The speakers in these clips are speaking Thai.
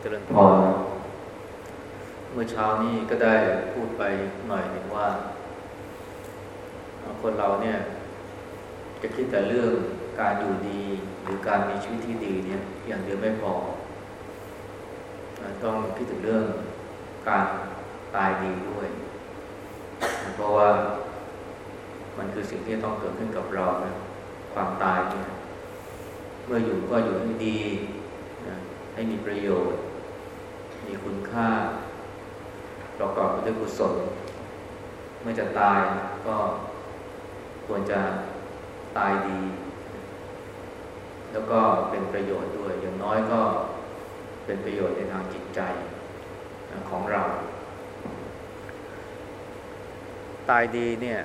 เจริญพรเมื่อเช้านี้ก็ได้พูดไปหน่อยหนึ่งว่า คนเราเนี่ยจะคิดแต่เรื่องการอยู่ดีหรือการมีชีวิตที่ดีเนี่ยอย่างเดียวไม่พอ ต้องคิดถึงเรื่องการตายดีด้วย เพราะว่ามันคือสิ่งที่ต้องเกิดขึ้นกับเรานะความตายเนี่ยเมื่ออยู่ก็อยู่ให้ดีนะให้มีประโยชน์ มีคุณค่า ประกอบไปด้วยกุศลเมื่อจะตายก็ควรจะตายดี แล้วก็เป็นประโยชน์ด้วย อย่างน้อยก็เป็นประโยชน์ในทางจิตใจของเรา ตายดีเนี่ย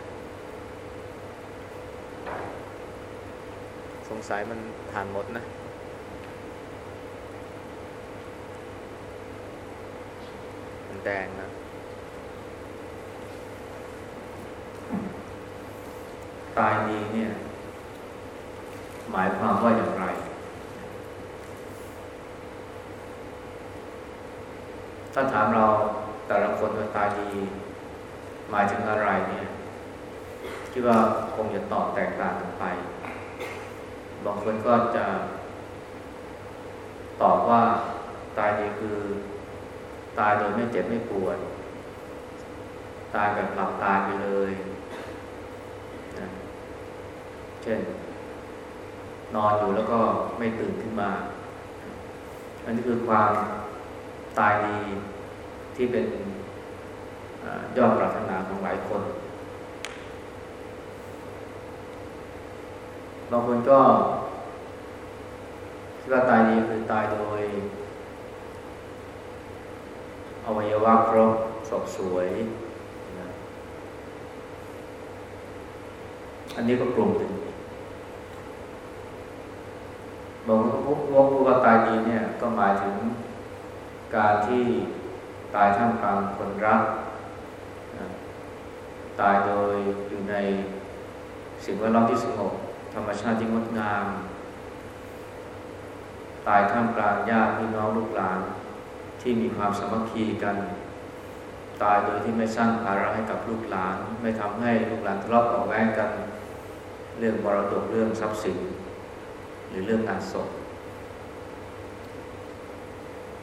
สงสัยมันผ่านหมดนะมัน แดงนะตายดีเนี่ย หมายความว่าอย่างไร ถ้าถามเราแต่ละคนว่าตายดี หมายถึงอะไรเนี่ยคิดว่าคงจะตอบแตกต่างกันไป บางคนก็จะ ตอบว่าตายดีคือ ตายโดยไม่เจ็บไม่ปวด ตายแบบหลับตายไปเลยนะเช่น นอนอยู่แล้วก็ไม่ตื่นขึ้นมา อันนี้คือความตายดีที่เป็นยอดปรารถนาของหลายคนบางคนก็คิดว่าตายดีคือตายโดย วัยวะครบสบสวยนะอันนี้ก็กลุ่มหนึ่งบางคนพูดว่าตายดีเนี่ยก็หมายถึงการที่ตายท่ามกลางคนรักนะตายโดยอยู่ในสิ่งแวดล้อมที่สงบธรรมชาติที่งดงาม ตายท่ามกลางญาติพี่น้องลูกหลาน ที่มีความสามัคคีกัน ตายโดยที่ไม่สร้างภาระให้กับลูกหลาน ไม่ทำให้ลูกหลานทะเลาะเบาแวงกัน เรื่องมรดกเรื่องทรัพย์สิน หรือเรื่องงานศพ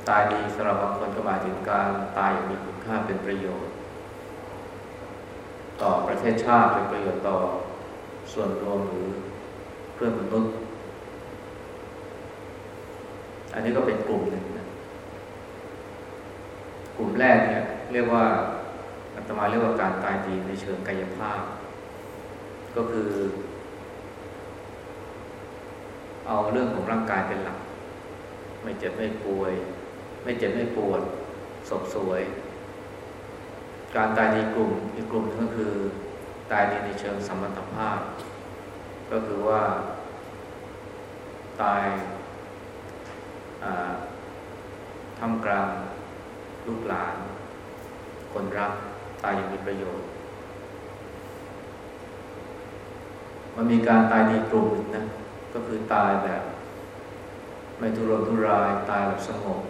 ตายดีสำหรับบางคนก็หมายถึงการตายอย่างมีคุณค่าเป็นประโยชน์ ต่อประเทศชาติเป็นประโยชน์ต่อส่วนรวมหรือเพื่อนมนุษย์ อันนี้ก็เป็นกลุ่มหนึ่ง กลุ่มแรกเนี่ยเรียกว่าอาตมาเรียกว่าการตายดีในเชิงกายภาพ ก็คือ เอาเรื่องของร่างกายเป็นหลัก ไม่เจ็บไม่ป่วย ไม่เจ็บไม่ปวดศพสวย การตายในกลุ่มอีกกลุ่มนึงก็คือตายในในเชิงสมรรถภาพ ก็คือว่า ตายทำกลาง ลูกหลาน คนรักตายอย่างมีประโยชน์ มันมีการตายในกลุ่มหนึ่งนะ ก็คือตายแบบ ไม่ทุรนทุราย ตายแบบสงบ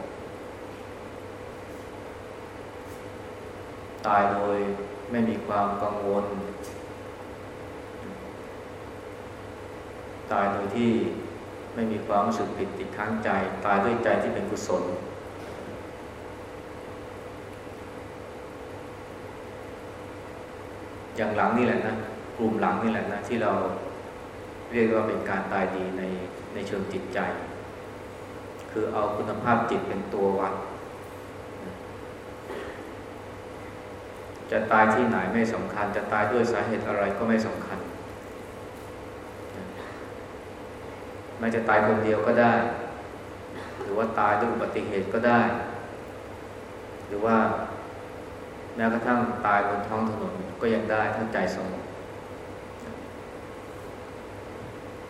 ตายโดยไม่มีความกังวล ตายโดยที่ไม่มีความรู้สึกผิดติดค้างใจ ตายด้วยใจที่เป็นกุศล อย่างหลังนี่แหละนะกลุ่มหลังนี่แหละนะที่เราเรียกว่าเป็นการตายดีในในเชิงจิตใจ คือเอาคุณภาพจิตเป็นตัววัด จะตายที่ไหนไม่สำคัญ จะตายด้วยสาเหตุอะไรก็ไม่สำคัญไม่จะตายคนเดียวก็ได้ หรือว่าตายด้วยอุบัติเหตุก็ได้ หรือว่า แม้กระทั่งตายบนท้องถนนก็ยังได้ถ้าใจสงบ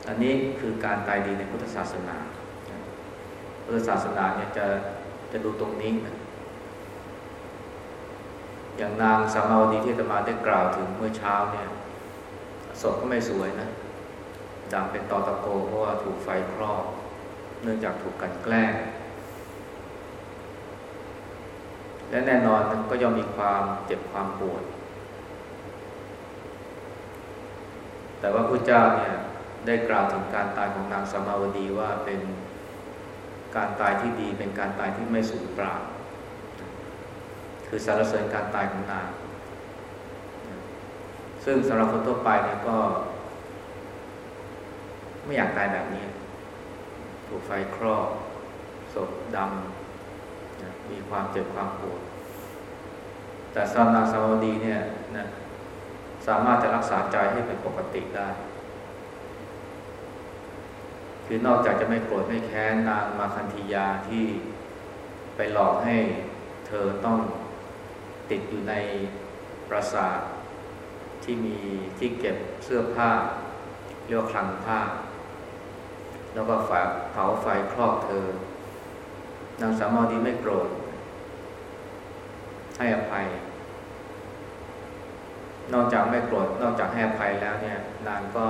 อันนี้คือการตายดีในพุทธศาสนา พุทธศาสนาเนี่ยจะจะดูตรงนี้นะอย่างนางสามาวดีที่ตมาได้กล่าวถึงเมื่อเช้าเนี่ยศพก็ไม่สวยนะดังเป็นตอตะโกเพราะว่าถูกไฟคลอก เนื่องจากถูกกันแกล้ง และแน่นอนก็ย่อมมีความเจ็บความปวด แต่ว่าพระเจ้าเนี่ยได้กล่าวถึงการตายของนางสมาวดีว่าเป็นการตายที่ดีเป็นการตายที่ไม่สูญเปล่า คือสารเสริญการตายของนาง ซึ่งสำหรับคนทั่วไปเนี่ยก็ ไม่อยากตายแบบนี้ ถูกไฟครอบศพดำ มีความเจ็บความปวด แต่สำหรับนาสาวดีเนี่ยนะสามารถจะรักษาใจให้เป็นปกติได้ คือนอกจากจะไม่โกรธไม่แค้นนางมาคันธียาที่ไปหลอกให้เธอต้องติดอยู่ในปราสาทที่มีที่เก็บเสื้อผ้า เรียกว่าคลังผ้า แล้วก็ฝาเผาไฟครอบเธอ นางสามอดีไม่โกรธ ให้อภัย นอกจากไม่โกรธ นอกจากให้อภัยแล้วเนี่ย นางก็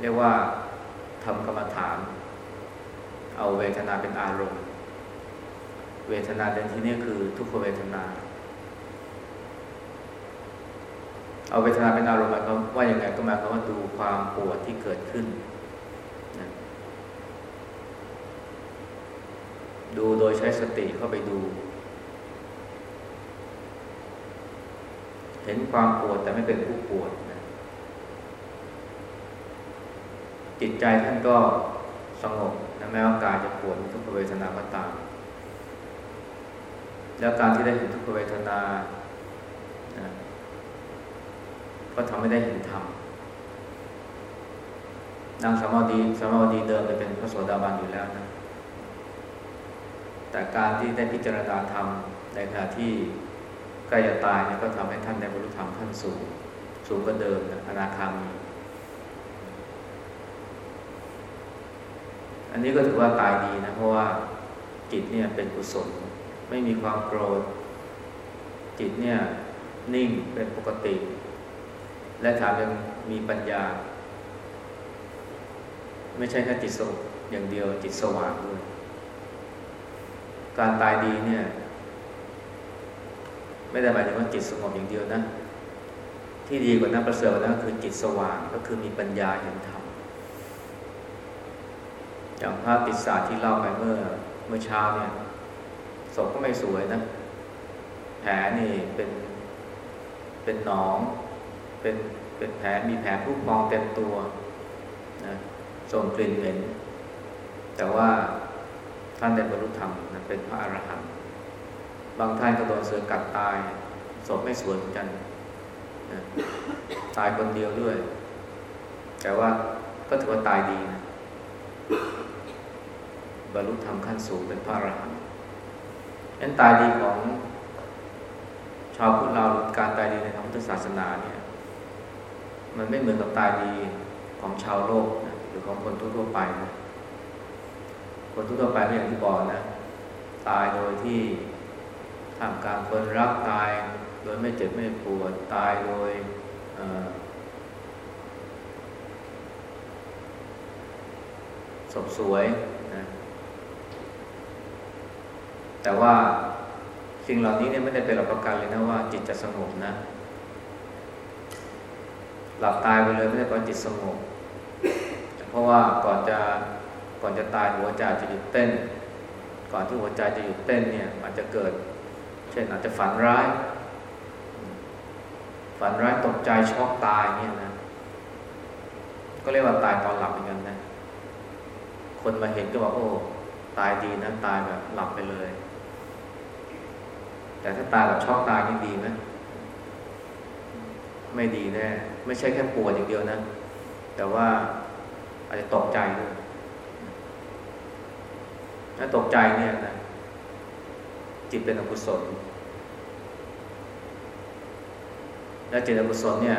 เรียกว่าทำกรรมฐาน เอาเวทนาเป็นอารมณ์ เวทนาในที่นี้คือทุกขเวทนา เอาเวทนาเป็นอารมณ์หมายความว่าอย่างไงก็หมายความว่าดูความปวดที่เกิดขึ้นนะ ดูโดยใช้สติเข้าไปดู เห็นความปวดแต่ไม่เป็นผู้ปวดจิตใจท่านก็สงบนะแม้ว่ากายจะปวดทุกขเวทนาก็ตาม แล้วการที่ได้เห็นทุกขเวทนานะก็ทำให้ได้เห็นธรรมนางสมาดีสมาดีเดิมจะเป็นพระโสดาบันอยู่แล้วนะ แต่การที่ได้พิจารณาธรรมในขณะที่ใกล้จะตายเนี่ยก็ทำให้ท่านได้บรรลุธรรมขั้นสูง สูงกว่าเดิมนะอนาคามีอันนี้ก็ถือว่าตายดีนะเพราะว่าจิตเนี่ยเป็นกุศลไม่มีความโกรธ จิตเนี่ยนิ่งเป็นปกติ และถามยังมีปัญญา ไม่ใช่แค่จิตสงบอย่างเดียวจิตสว่างด้วย การตายดีเนี่ย ไม่ได้หมายถึงว่าจิตสงบอย่างเดียวนะ ที่ดีกว่านั้นประเสริฐกว่านั้นคือจิตสว่างก็คือมีปัญญาเห็นธรรมอย่างภาพติสาที่เล่าไปเมื่อเมื่อเช้าเนี่ยศพก็ไม่สวยนะ แผลนี่เป็นเป็นหนอง เป็นเป็นแผลมีแผลผู้พองเต็มตัวนะส่งกลิ่นเหม็นแต่ว่า ท่านได้บรรลุธรรมนะเป็นพระอรหันต์บางท่านก็โดนเสือกัดตายศพไม่สวยเหมือนกันนะตายคนเดียวด้วย แต่ว่าก็ถือว่าตายดีนะบรรลุธรรมขั้นสูงเป็นพระอรหันต์นั้นตายดีของชาวพุทธเราการตายดีในทางพุทธศาสนาเนี่ย มันไม่เหมือนกับตายดีของชาวโลกนะหรือของคนทั่วไปนะ คนทั่วไปไม่อย่างที่บอกนะ ตายโดยที่ทำการคนรักตาย โดยไม่เจ็บไม่ปวดตายโดยศพสวยนะแต่ว่าสิ่งเหล่านี้เนี่ยไม่ได้เป็นหลักประกันเลยนะว่าจิตจะสงบนะ หลับตายไปเลยไม่ได้เพราะจิตสงบเพราะว่าก่อนจะ ก่อนจะตายหัวใจจะหยุดเต้น ก่อนที่หัวใจจะหยุดเต้นเนี่ยอาจจะเกิด เช่นอาจจะฝันร้าย ฝันร้ายตกใจช็อกตายเนี่ยนะ ก็เรียกว่าตายตอนหลับเหมือนกันนะ คนมาเห็นก็บอกโอ้ตายดีนะตายแบบหลับไปเลย แต่ถ้าตายแบบช็อกตายนี่ดีไหมไม่ดีแน่ไม่ใช่แค่ปวดอย่างเดียวนะ แต่ว่าอาจจะตกใจด้วย ถ้าตกใจเนี่ยนะจิตเป็นอกุศล และจิตอกุศลเนี่ย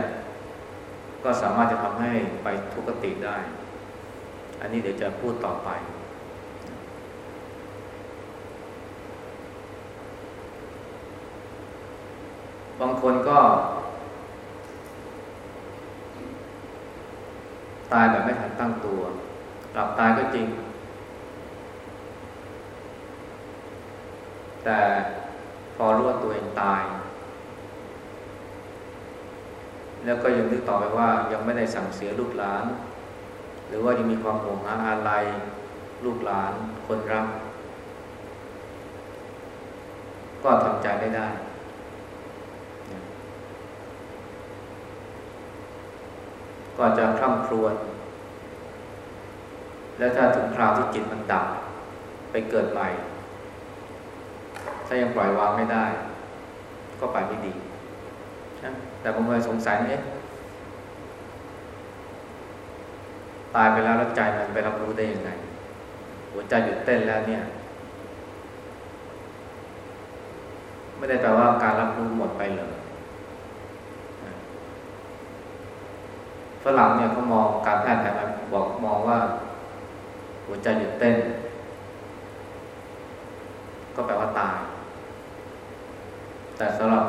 ก็สามารถจะทำให้ไปทุกขติได้ อันนี้เดี๋ยวจะพูดต่อไป บางคนก็ ตายแบบไม่ทันตั้งตัว หลับตายก็จริง แแต่พอรู้ว่าตัวเองตาย แล้วก็ยังนึกต่อไปว่ายังไม่ได้สั่งเสียลูกหลาน หรือว่ายังมีความห่วงหาอะไรลูกหลานคนรัก ก็ทำใจไม่ได้ ก็จะคร่ำครวญแล้วถ้าถึงคราวที่จิตมันดับไปเกิดใหม่ ถ้ายังปล่อยวางไม่ได้ ก็ไปไม่ดีนะแต่บางคนสงสัยเนี่ยตายไปแล้วแล้วใจมันไปรับรู้ได้ยังไง หัวใจหยุดเต้นแล้วเนี่ย ไม่ได้แปลว่าการรับรู้หมดไปเลยฝรั่งเนี่ยเขามองการแพทย์แผนบอกมองว่า หัวใจหยุดเต้น ก็แปลว่าตาย แต่สำหรับ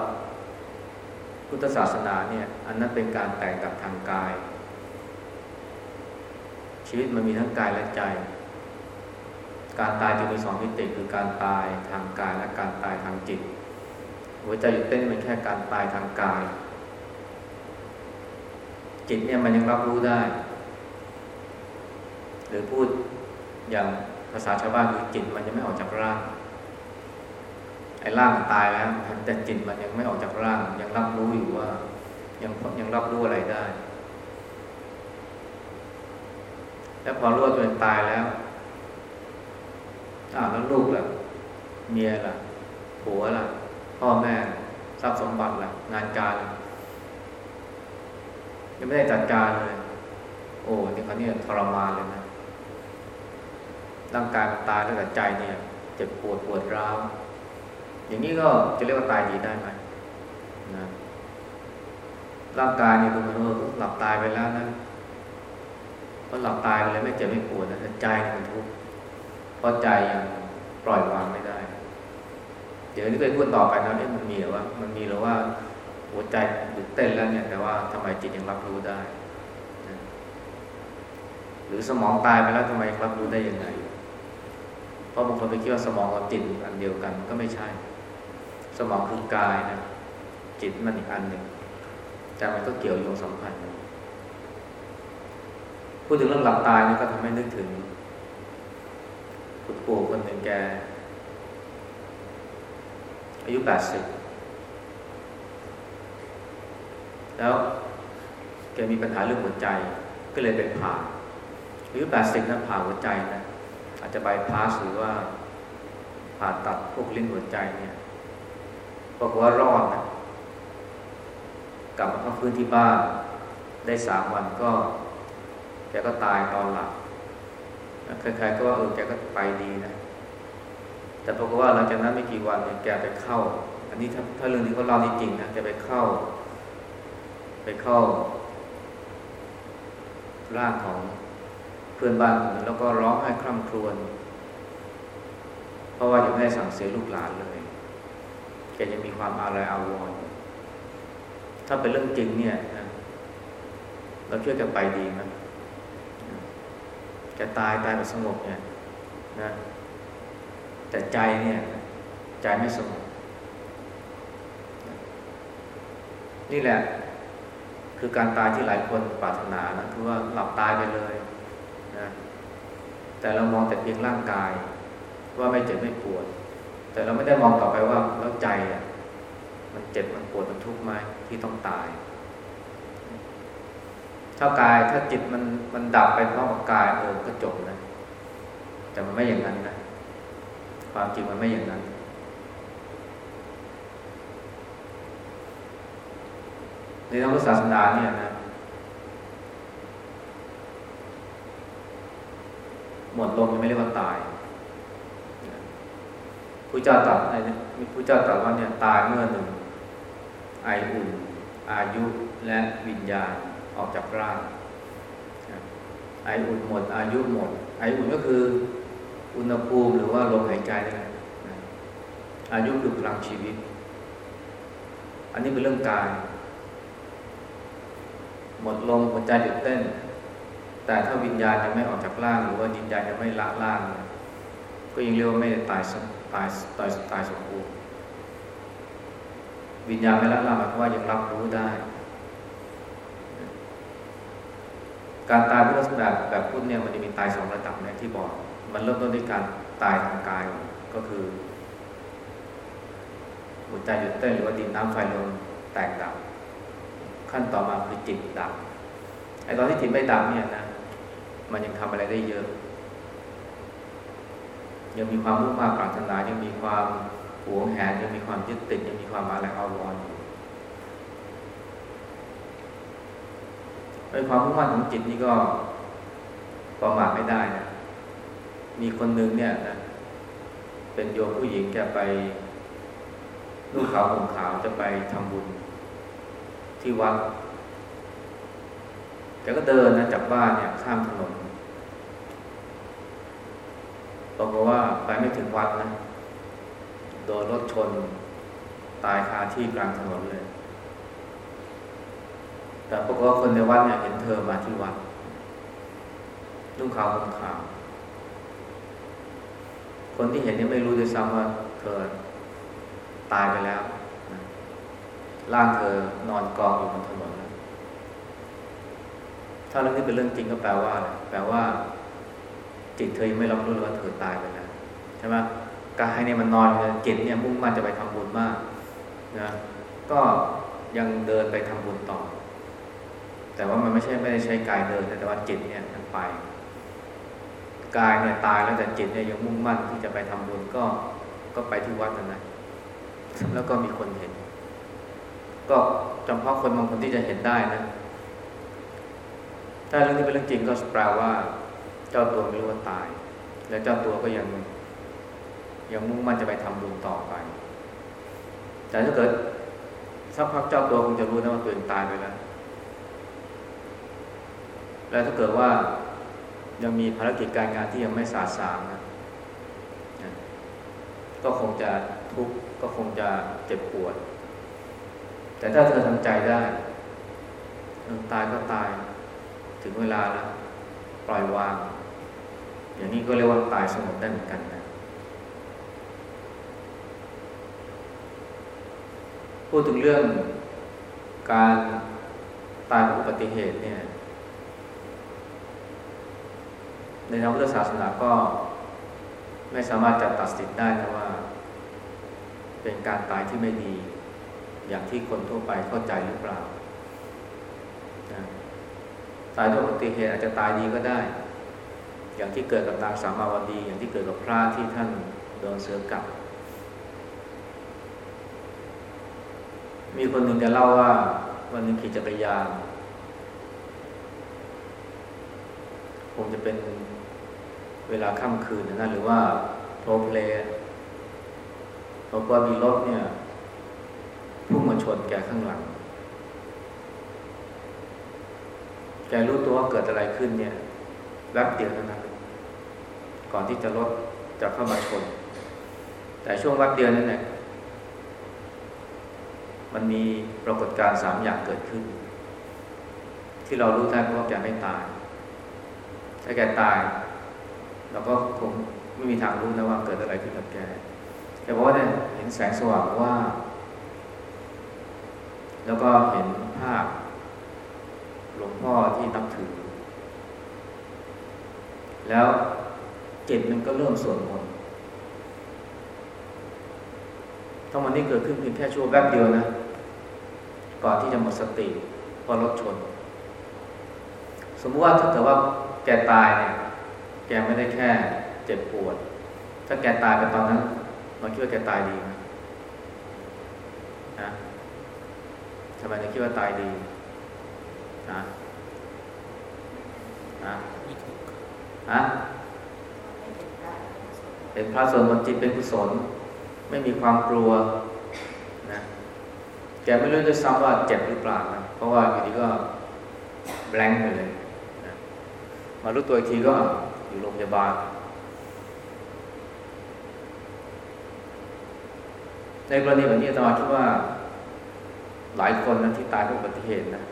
พุทธศาสนาเนี่ย อันนั้นเป็นการแตกกับทางกาย ชีวิตมันมีทั้งกายและใจ การตายจะมีสองมิติคือการตายทางกายและการตายทางจิตหัวใจหยุดเต้นเป็นแค่การตายทางกาย จิตเนี่ยมันยังรับรู้ได้ หรือพูดอย่างภาษาชาวบ้านคือจิตมันยังไม่ออกจากร่าง ร่างตายแล้วแต่จิตมันยังไม่ออกจากร่าง ยังรับรู้อยู่ว่า ยังยังรับรู้อะไรได้ แล้วพอรู้ว่าตัวเองตายแล้วอ้าวแล้วลูกล่ะ เมียล่ะผัวล่ะ พ่อแม่ทรัพย์สมบัติล่ะ งานการ ยังไม่ได้จัดการเลย โอ้นี่เขาเนี่ยทรมานเลยนะร่างกายมันตายแล้วแต่ใจเนี่ย เจ็บปวดปวดร้าว อย่างนี้ก็จะเรียกว่าตายดีได้ไหมนะร่างกายเนี่ยดูมันหลับตายไปแล้วนะพอหลับตายไปเลยไม่เจ็บไม่ปวดนะใจมันทุกข์เพราะใจยังปล่อยวางไม่ได้ เดี๋ยวนี้เคยพูดต่อไปนะเอ๊ะมันมีหรือว่า มันมีหรือว่าหัวใจหยุดเต้นแล้วเนี่ย แต่ว่าทำไมจิตยังรับรู้ได้นะหรือสมองตายไปแล้วทำไมรับรู้ได้ยังไง เพราะบางคนไปคิดว่าสมองกับจิตอันเดียวกันก็ไม่ใช่ สมองคือกายนะจิตมันอีกอันหนึ่งแต่มันก็เกี่ยวโยงสัมพันธ์พูดถึงเรื่องหลับตายนี่ก็ทำให้นึกถึงคุณปู่คนหนึ่งแก อายุแปดสิบแล้วแกมีปัญหาเรื่องหัวใจ ก็เลยไปผ่าอายุแปดสิบนะผ่าหัวใจนะอาจจะบายพาสหรือว่าผ่าตัดพวกลิ้นหัวใจเนี่ย บอกว่ารอดนะกลับมาพักฟื้นที่บ้านได้สามวันก็ แกก็ตายตอนหลับใครๆก็ว่าเออแกก็ไปดีนะ แต่ปรากฏว่าหลังจากนั้นไม่กี่วันเนี่ยแกไปเข้า อันนี้ถ้าถ้าเรื่องที่เขาเล่านี่จริงนะแกไปเข้า ไปเข้า ร่างของเพื่อนบ้านคนนึงแล้วก็ร้องไห้คร่ำครวญเพราะว่ายังไม่ได้สั่งเสียลูกหลานเลย แกยังมีความอาลัยอาวรณ์ถ้าเป็นเรื่องจริงเนี่ยเราเชื่อแกไปดีไหมแกตายตายแบบสงบเนี่ยนะแต่ใจเนี่ยใจไม่สงบนี่แหละ คือการตายที่หลายคนปรารถนานะคือว่าหลับตายไปเลยนะแต่เรามองแต่เพียงร่างกาย ว่าไม่เจ็บไม่ปวด แต่เราไม่ได้มองต่อไปว่าแล้วใจอะมันเจ็บมันปวดมันทุกข์ไหมที่ต้องตาย ถ้ากายถ้าจิตมันมันดับไปพร้อมกับกายเออก็จบนะ แต่มันไม่อย่างนั้นนะความจริงมันไม่อย่างนั้น ในทางศาสนาเนี่ยนะหมดลมยังไม่เรียกว่าตาย พระเจ้าตรัสมีพระเจ้าตรัสว่าเนี่ยตายเมื่อหนึ่งไออุ่น อายุและวิญญาณออกจากร่างไออุ่นหมด อายุหมด ไออุ่นก็คือ อุณหภูมิหรือว่าลมหายใจนั่นแหละอายุคือพลังชีวิต อันนี้เป็นเรื่องกายหมดลมหัวใจหยุดเต้น แต่ถ้าวิญญาณยังไม่ออกจากร่าง หรือว่าวิญญาณยังไม่ละร่าง ก็ยังเรียกว่าไม่ได้ตายต ตายตายตายสมบูรณ์วิญญาณไม่ละลาหมายความว่ายังรับรู้ได้ การตายเพื่อแบบแบบพุทธเนี่ยมันจะมีตายสองระดับเนี่ยที่บอก มันเริ่มต้นด้วยการตายทางกายก็คือหัวใจหยุดเต้นหรือว่าดินน้ำไฟลมแตกดับ ขั้นต่อมาคือจิตดับไอ้ตอนที่จิตไม่ดับเนี่ยนะมันยังทำอะไรได้เยอะ ยังมีความมุ่งมั่ปรารถนายังมีความหวงแหนยังมีความยึดติดยังมีความอะไรเอาวอนอยู่เป็นความมุ่งมั่นของจิตนี่ก็ประมาทไม่ได้นะมีคนหนึ่งเนี่ยนะเป็นโยมผู้หญิงแกไปนุ่งขาวห่มขาวจะไปทำบุญ ที่วัดแกก็เดินนะจากบ้านเนี่ยข้ามถนน บอกว่าไปไม่ถึงวัดนะ โดนรถชนตายคาที่กลางถนนเลย แต่ปรากฏว่าคนในวัดเนี่ยเห็นเธอมาที่วัดนุ่งขาวห่มขาว คนที่เห็นนี่ไม่รู้ด้วยซ้ำว่าเธอตายไปแล้วร่างเธอนอนกองอยู่บนถนนแล้ว ถ้าเรื่องนี้เป็นเรื่องจริงก็แปลว่า แปลว่า จิตเธอยังไม่รับรู้เลยว่าเธอตายไปแล้วใช่ไหมกายเนี่ยมันนอนเลยจิตเนี่ยมุ่งมั่นจะไปทำบุญมากนะก็ยังเดินไปทำบุญต่อ แต่ว่ามันไม่ใช่ไม่ได้ใช้กายเดินแต่ว่าจิตเนี่ยมันไปกายเนี่ยตายแล้วแต่จิตเนี่ยยังมุ่งมั่นที่จะไปทำบุญก็ก็ไปที่วัดนั่นะแล้วก็มีคนเห็น ก็จำเพาะคนบางคนที่จะเห็นได้นะถ้าเรื่องนี้เป็นเรื่องจริงก็แปลว่า จ้าตัวไม่รู้ว่าตาย และเจ้าตัวก็ยังยังมุ่งมั่นจะไปทำบุญต่อไป แต่ถ้าเกิดสักพักเจ้าตัวคงจะรู้นะว่าตัวเองตายไปแล้ว แล้วถ้าเกิดว่ายังมีภารกิจการงานที่ยังไม่สาสางนะก็คงจะทุกข์ก็คงจะเจ็บปวด แต่ถ้าเธอทำใจได้ตายก็ตาย ถึงเวลาแล้ว ปล่อยวาง อย่างนี้ก็เรียกว่าตายสงบได้เหมือนกันนะพูดถึงเรื่องการตายอุบัติเหตุเนี่ยในทางพุทธศาสนาก็ไม่สามารถจะตัดสินได้นะว่า เป็นการตายที่ไม่ดี อย่างที่คนทั่วไปเข้าใจหรือเปล่า ตายด้วยอุบัติเหตุอาจจะตายดีก็ได้ อย่างที่เกิดกับตางสามาวดี อย่างที่เกิดกับพระที่ท่านโดนเสือกัดมีคนหนึ่งจะเล่าว่า วันหนึ่งขี่จักรยานคงจะเป็นเวลาค่ำคืนนะหรือว่าโทรเพลย์พบว่ามีรถเนี่ยพุ่งมาชนแกข้างหลัง แกรู้ตัวว่าเกิดอะไรขึ้นเนี่ยแวบเดียวเท่านั้น ก่อนที่จะรถจะเข้ามาชน แต่ช่วงแวบเดียวนั้นเนี่ยมันมีปรากฏการณ์สามอย่างเกิดขึ้น ที่เรารู้ได้เพราะแกไม่ตาย ถ้าแกตาย เราก็คงไม่มีทางรู้นะว่าเกิดอะไรขึ้นกับแกแกบอกว่าเนี่ยเห็นแสงสว่างว่า แล้วก็เห็นภาพหลวงพ่อที่นับถือ แล้ว จิตมันก็เริ่มส่วนมนต์ทั้งหมดนี้เกิดขึ้นเพียงแค่ชั่วแป๊บเดียวนะ ก่อนที่จะหมดสติเพราะรถชน สมมติว่าถ้าเกิดว่าแกตายเนี่ย แกไม่ได้แค่เจ็บปวด ถ้าแกตายไปตอนนั้นเราคิดว่าแกตายดีไหมนะทำไมถึงคิดว่าตายดีนะนะฮะ เป็นพระสวดมนต์จิตเป็นกุศล ไม่มีความกลัวนะแกไม่รู้ด้วยซ้ำว่าเจ็บหรือเปล่านะเพราะว่าอยู่ดีก็แบงค์ไปเลยนะมารู้ตัวอีกทีก็อยู่โรงพยาบาล ในกรณีแบบนี้ตมาคิดว่าหลายคนนะที่ตายเพราะอุบัติเหตุนะ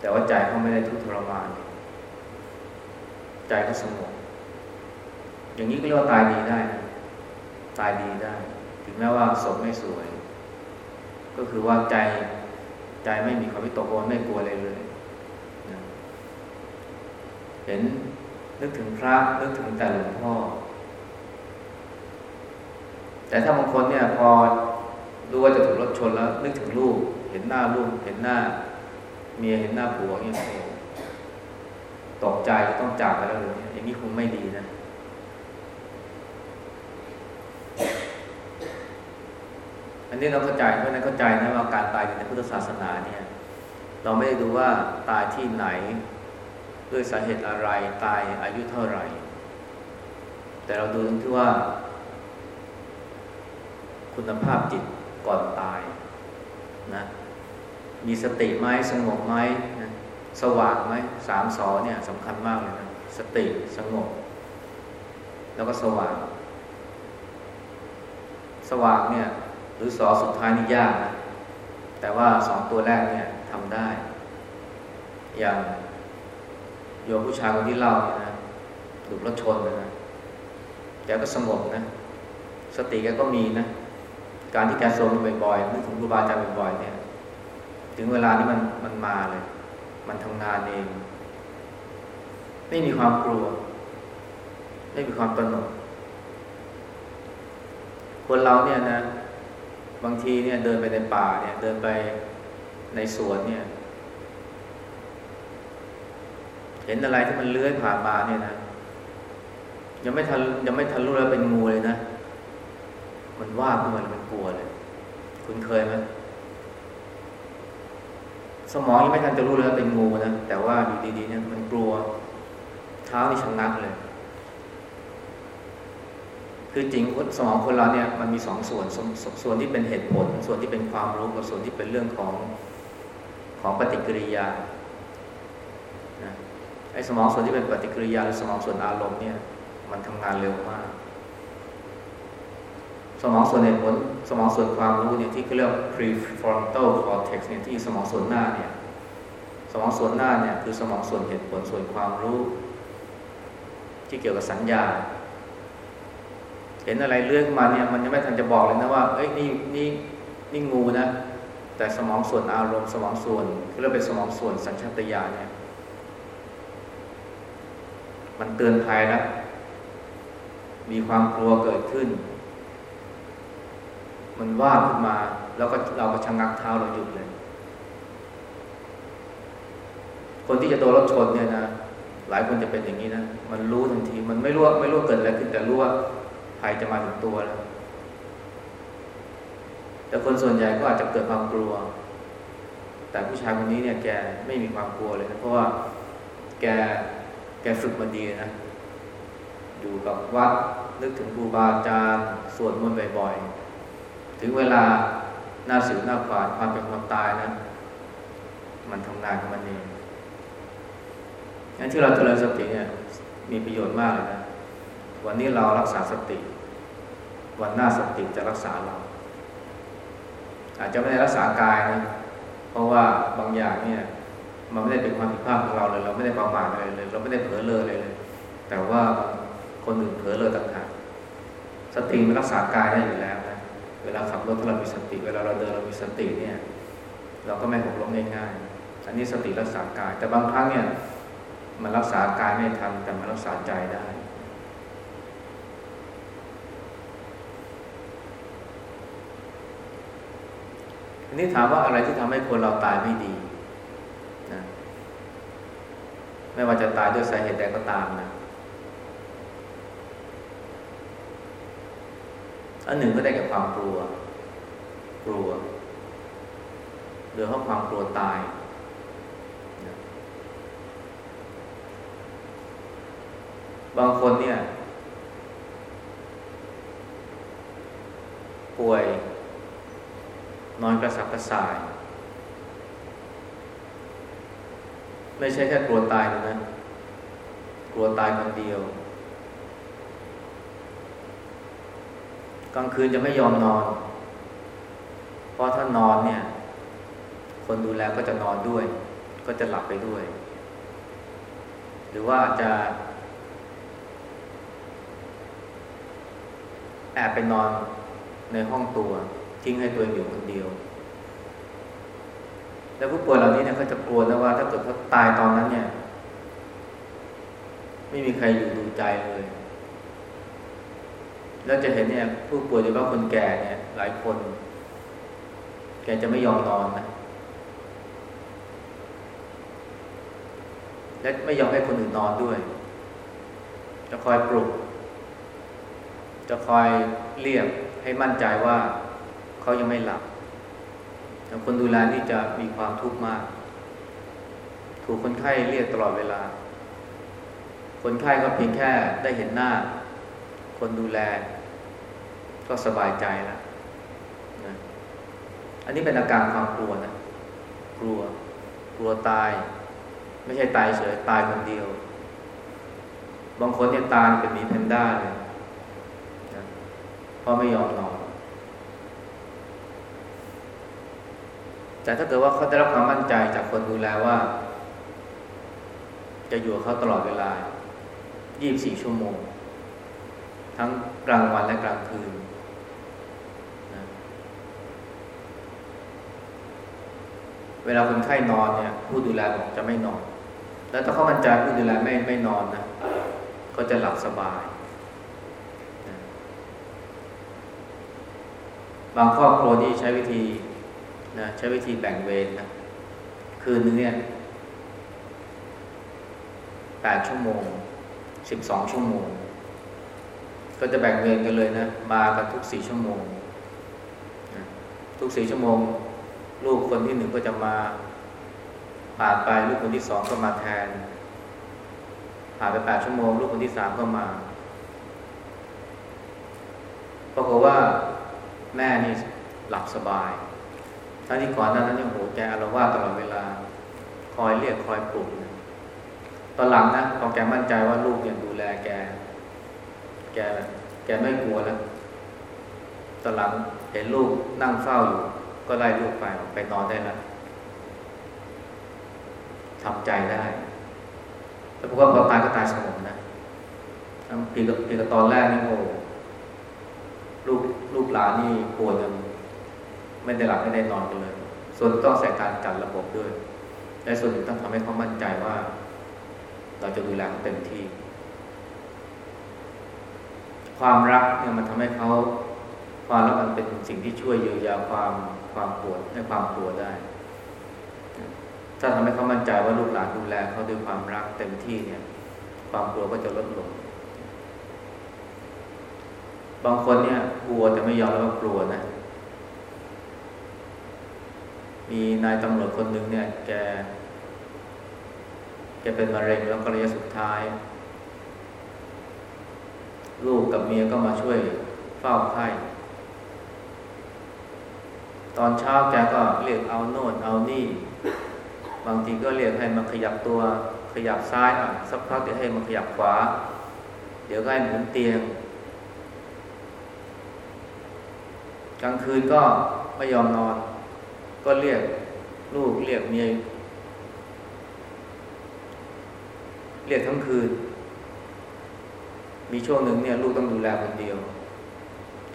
แต่ว่าใจเขาไม่ได้ทุกข์ทรมาน ใจเขาสงบ อย่างนี้ก็เรียกว่าตายดีได้ ตายดีได้ ถึงแม้ว่าศพไม่สวย ก็คือว่าใจใจไม่มีความวิตกกังวลไม่กลัวอะไรเลยนะเห็นนึกถึงพระนึกถึงแต่หลวงพ่อ แต่ถ้าบางคนเนี่ยพอรู้ว่าจะถูกรถชนแล้ว นึกถึงลูก เห็นหน้าลูก เห็นหน้า เมียเห็นหน้าผัวเนี่ยตกใจต้องจากไปแล้วเลยอย่างนี้คงไม่ดีนะ อั นนี้เราเข้าใจเพราะนั้นเข้าใจนะว่าการตายในพุทธศาสนาเนี่ย เราไม่ได้ดูว่าตายที่ไหน ด้วยสาเหตุอะไรตายอายุเท่าไหร่ แต่เราดูที่ว่า คุณภาพจิตก่อนตายนะมีสติไหมสงบไหมนะสว่างไหมสามสอเนี่ยสำคัญมากเลยนะสติสงบ แล้วก็สว่าง สว่างเนี่ย หรือสอสุดท้ายนี่ยากนะแต่ว่าสองตัวแรกเนี่ยทำได้ อย่างโยมผู้ชายคนที่เล่าเนี่ยนะถูกรถชนนะแกก็สงบนะ สติแกก็มีนะ การที่แกทรงบ่อยๆนึกถึงครูบาอาจารย์บ่อยๆเนี่ย ถึงเวลานี้มันมันมาเลย มันทำงานเอง ไม่มีความกลัว ไม่มีความตระหนกคนเราเนี่ยนะ บางทีเนี่ยเดินไปในป่าเนี่ย เดินไปในสวนเนี่ย เห็นอะไรที่มันเลื้อยผ่านมาเนี่ยนะยังไม่ทันยังไม่ทันรู้แล้วเป็นงูเลยนะ มันว่าขึ้นมามันกลัวเลย คุณเคยไหมสมองยังไม่ทันจะรู้เลยว่าเป็นงูนะแต่ว่าอยู่ดีๆเนี่ยมันกลัว เท้านี่ชะงักเลย คือจริงสมองคนเราเนี่ยมันมีสองส่วนสส่วนที่เป็นเหตุผล ส่วนที่เป็นความรู้กับส่วนที่เป็นเรื่องของของปฏิกิริยานะไอ้สมองส่วนที่เป็นปฏิกิริยาหรือสมองส่วนอารมณ์เนี่ย มันทำงานเร็วมาก สมองส่วนเหตุผล สมองส่วนความรู้เนี่ยที่เขาเรียก prefrontal cortex เนี่ยที่สมองส่วนหน้าเนี่ย สมองส่วนหน้าเนี่ยคือสมองส่วนเหตุผลส่วนความรู้ ที่เกี่ยวกับสัญญา เห็นอะไรเลื่อนมาเนี่ยมันยังไม่ทันจะบอกเลยนะว่าเอ้ยนี่นี่นี่งูนะ แต่สมองส่วนอารมณ์สมองส่วนเรียกเป็นสมองส่วนสัญชาตญาณเนี่ยมันเตือนภัยแล้วมีความกลัวเกิดขึ้น มันว่าขึ้นมา แล้วก็เราก็ชะงักเท้าเราหยุดเลย คนที่จะโดนรถชนเนี่ยนะหลายคนจะเป็นอย่างนี้นะ มันรู้ทันที มันไม่รู้ไม่รู้เกิดอะไรขึ้นแต่รู้ว่า ภัยจะมาถึงตัวแล้วแต่คนส่วนใหญ่ก็อาจจะเกิดความกลัว แต่ผู้ชายคนนี้เนี่ยแกไม่มีความกลัวเลยนะเพราะว่าแกแกฝึกมาดีนะอยู่กับวัดนึกถึงครูบาอาจารย์สวดมนต์บ่อยๆ ถึงเวลาหน้าสิวหน้าขวานความเป็นความตายนะมันทำงานของมันเองงั้นที่เราเจริญสติเนี่ยมีประโยชน์มากเลยนะ วันนี้เรารักษาสติ วันหน้าสติจะรักษาเรา อาจจะไม่ได้รักษากายนะเพราะว่าบางอย่างเนี่ย มันไม่ได้เป็นความผิดพลาดของเราเลย เราไม่ได้ประมาทอะไรเลย เราไม่ได้เผลอเลยเลย แต่ว่าคนอื่นเผลอเลยต่างหากสติมันรักษากายได้อยู่แล้วนะเวลาขับรถถ้าเรามีสติ เวลาเราเดินเรามีสติเนี่ย เราก็ไม่หกล้มง่ายๆอันนี้สติรักษากาย แต่บางครั้งเนี่ย มันรักษากายไม่ทันแต่มันรักษาใจได้ อันนี้ถามว่าอะไรที่ทำให้คนเราตายไม่ดีนะไม่ว่าจะตายด้วยสาเหตุใดก็ตามนะอันหนึ่งก็ได้แก่ความกลัว กลัวหรือเพราะความกลัวตาย บางคนเนี่ย ป่วย อนกระสับกระส่าย ไม่ใช่แค่กลัวตายนะ กลัวตายคนเดียว กลางคืนจะไม่ยอมนอน เพราะถ้านอนเนี่ย คนดูแลก็จะนอนด้วย ก็จะหลับไปด้วย หรือว่าจะแอบไปนอนในห้องตัว ทิ้งให้ตัวเองอยู่คนเดียว แล้วผู้ป่วยเหล่านี้เนี่ยก็จะกลัวนะว่า ถ้าเกิดเขาตายตอนนั้นเนี่ย ไม่มีใครอยู่ดูใจเลย แล้วจะเห็นเนี่ย ผู้ป่วยโดยเฉพาะคนแก่เนี่ย หลายคน แกจะไม่ยอมนอนนะและไม่ยอมให้คนอื่นนอนด้วย จะคอยปลุก จะคอยเรียกให้มั่นใจว่า เขายังไม่หลับแต่คนดูแลนี่จะมีความทุกข์มาก ถูกคนไข้เรียกตลอดเวลา คนไข้ก็เพียงแค่ได้เห็นหน้า คนดูแล ก็สบายใจแล้วนะอันนี้เป็นอาการความกลัวนะ กลัว กลัวตาย ไม่ใช่ตายเฉยตายคนเดียว บางคนเนี่ยตายเป็นมีแพนด้าเลยนะเพราะไม่ยอมนอน แต่ถ้าเกิดว่าเขาได้รับความมั่นใจจากคนดูแลว่า จะอยู่กับเขาตลอดเวลา 24 ชั่วโมง ทั้งกลางวันและกลางคืนนะเวลาคนไข้นอนเนี่ย ผู้ดูแลบอกจะไม่นอน แล้วถ้าเขามั่นใจผู้ดูแลไม่ไม่นอนนะ ก็จะหลับสบายบางครอบครัวที่ใช้วิธี นะใช้วิธีแบ่งเวรนะคืนนึงเนี่ยแปดชั่วโมงสิบสองชั่วโมง ก็จะแบ่งเวรกันเลยนะมากันทุกสี่ชั่วโมงนะทุกสี่ชั่วโมง ลูกคนที่หนึ่งก็จะมาผ่านไปลูกคนที่สองก็มาแทนผ่านไปแปดชั่วโมง ลูกคนที่สามก็มาปรากฏว่าแม่นี่หลับสบาย ทั้งที่ก่อนหน้านั้นยังโหแกอารวาสตลอดเวลา คอยเรียกคอยปลุกนะตอนหลังนะพอแกมั่นใจว่าลูกยังดูแลแก แกแกไม่กลัวแล้วตอนหลังเห็นลูกนั่งเฝ้าอยู่ ก็ไล่ลูกไปไปนอนได้แล้วทำใจได้แต่พวกว่าพอตายก็ตายสงบนะปีกับปีกับตอนแรกนี่โอ้ลูกลูกหลานนี่ปวดกัน ไม่ได้หลับไม่ได้นอนกันเลย ส่วนต้องใส่การจัดระบบด้วย และส่วนหนึ่งต้องทำให้เขามั่นใจว่า เราจะดูแลเขาเต็มที่ ความรักเนี่ยมันทำให้เขาความรักมันเป็นสิ่งที่ช่วยเยียวยาความความปวดให้ความปวดได้ ถ้าทำให้เขามั่นใจว่าลูกหลานดูแลเขาด้วยความรักเต็มที่เนี่ย ความกลัวก็จะลดลง บางคนเนี่ยกลัวแต่ไม่ยอมแล้วก็กลัวนะ มีนายตำรวจคนหนึ่งเนี่ย แก แกเป็นมะเร็งแล้วก็ระยะสุดท้าย ลูกกับเมียก็มาช่วยเฝ้าไข้ตอนเช้าแกก็เรียกเอาโน่นเอานี่ บางทีก็เรียกให้มันขยับตัวขยับซ้ายอะสักพักเดี๋ยวให้มันขยับขวา เดี๋ยวก็ให้หมุนเตียง กลางคืนก็ไม่ยอมนอน ก็เรียกลูกเรียกเมียเรียกทั้งคืน มีช่วงหนึ่งเนี่ยลูกต้องดูแลคนเดียว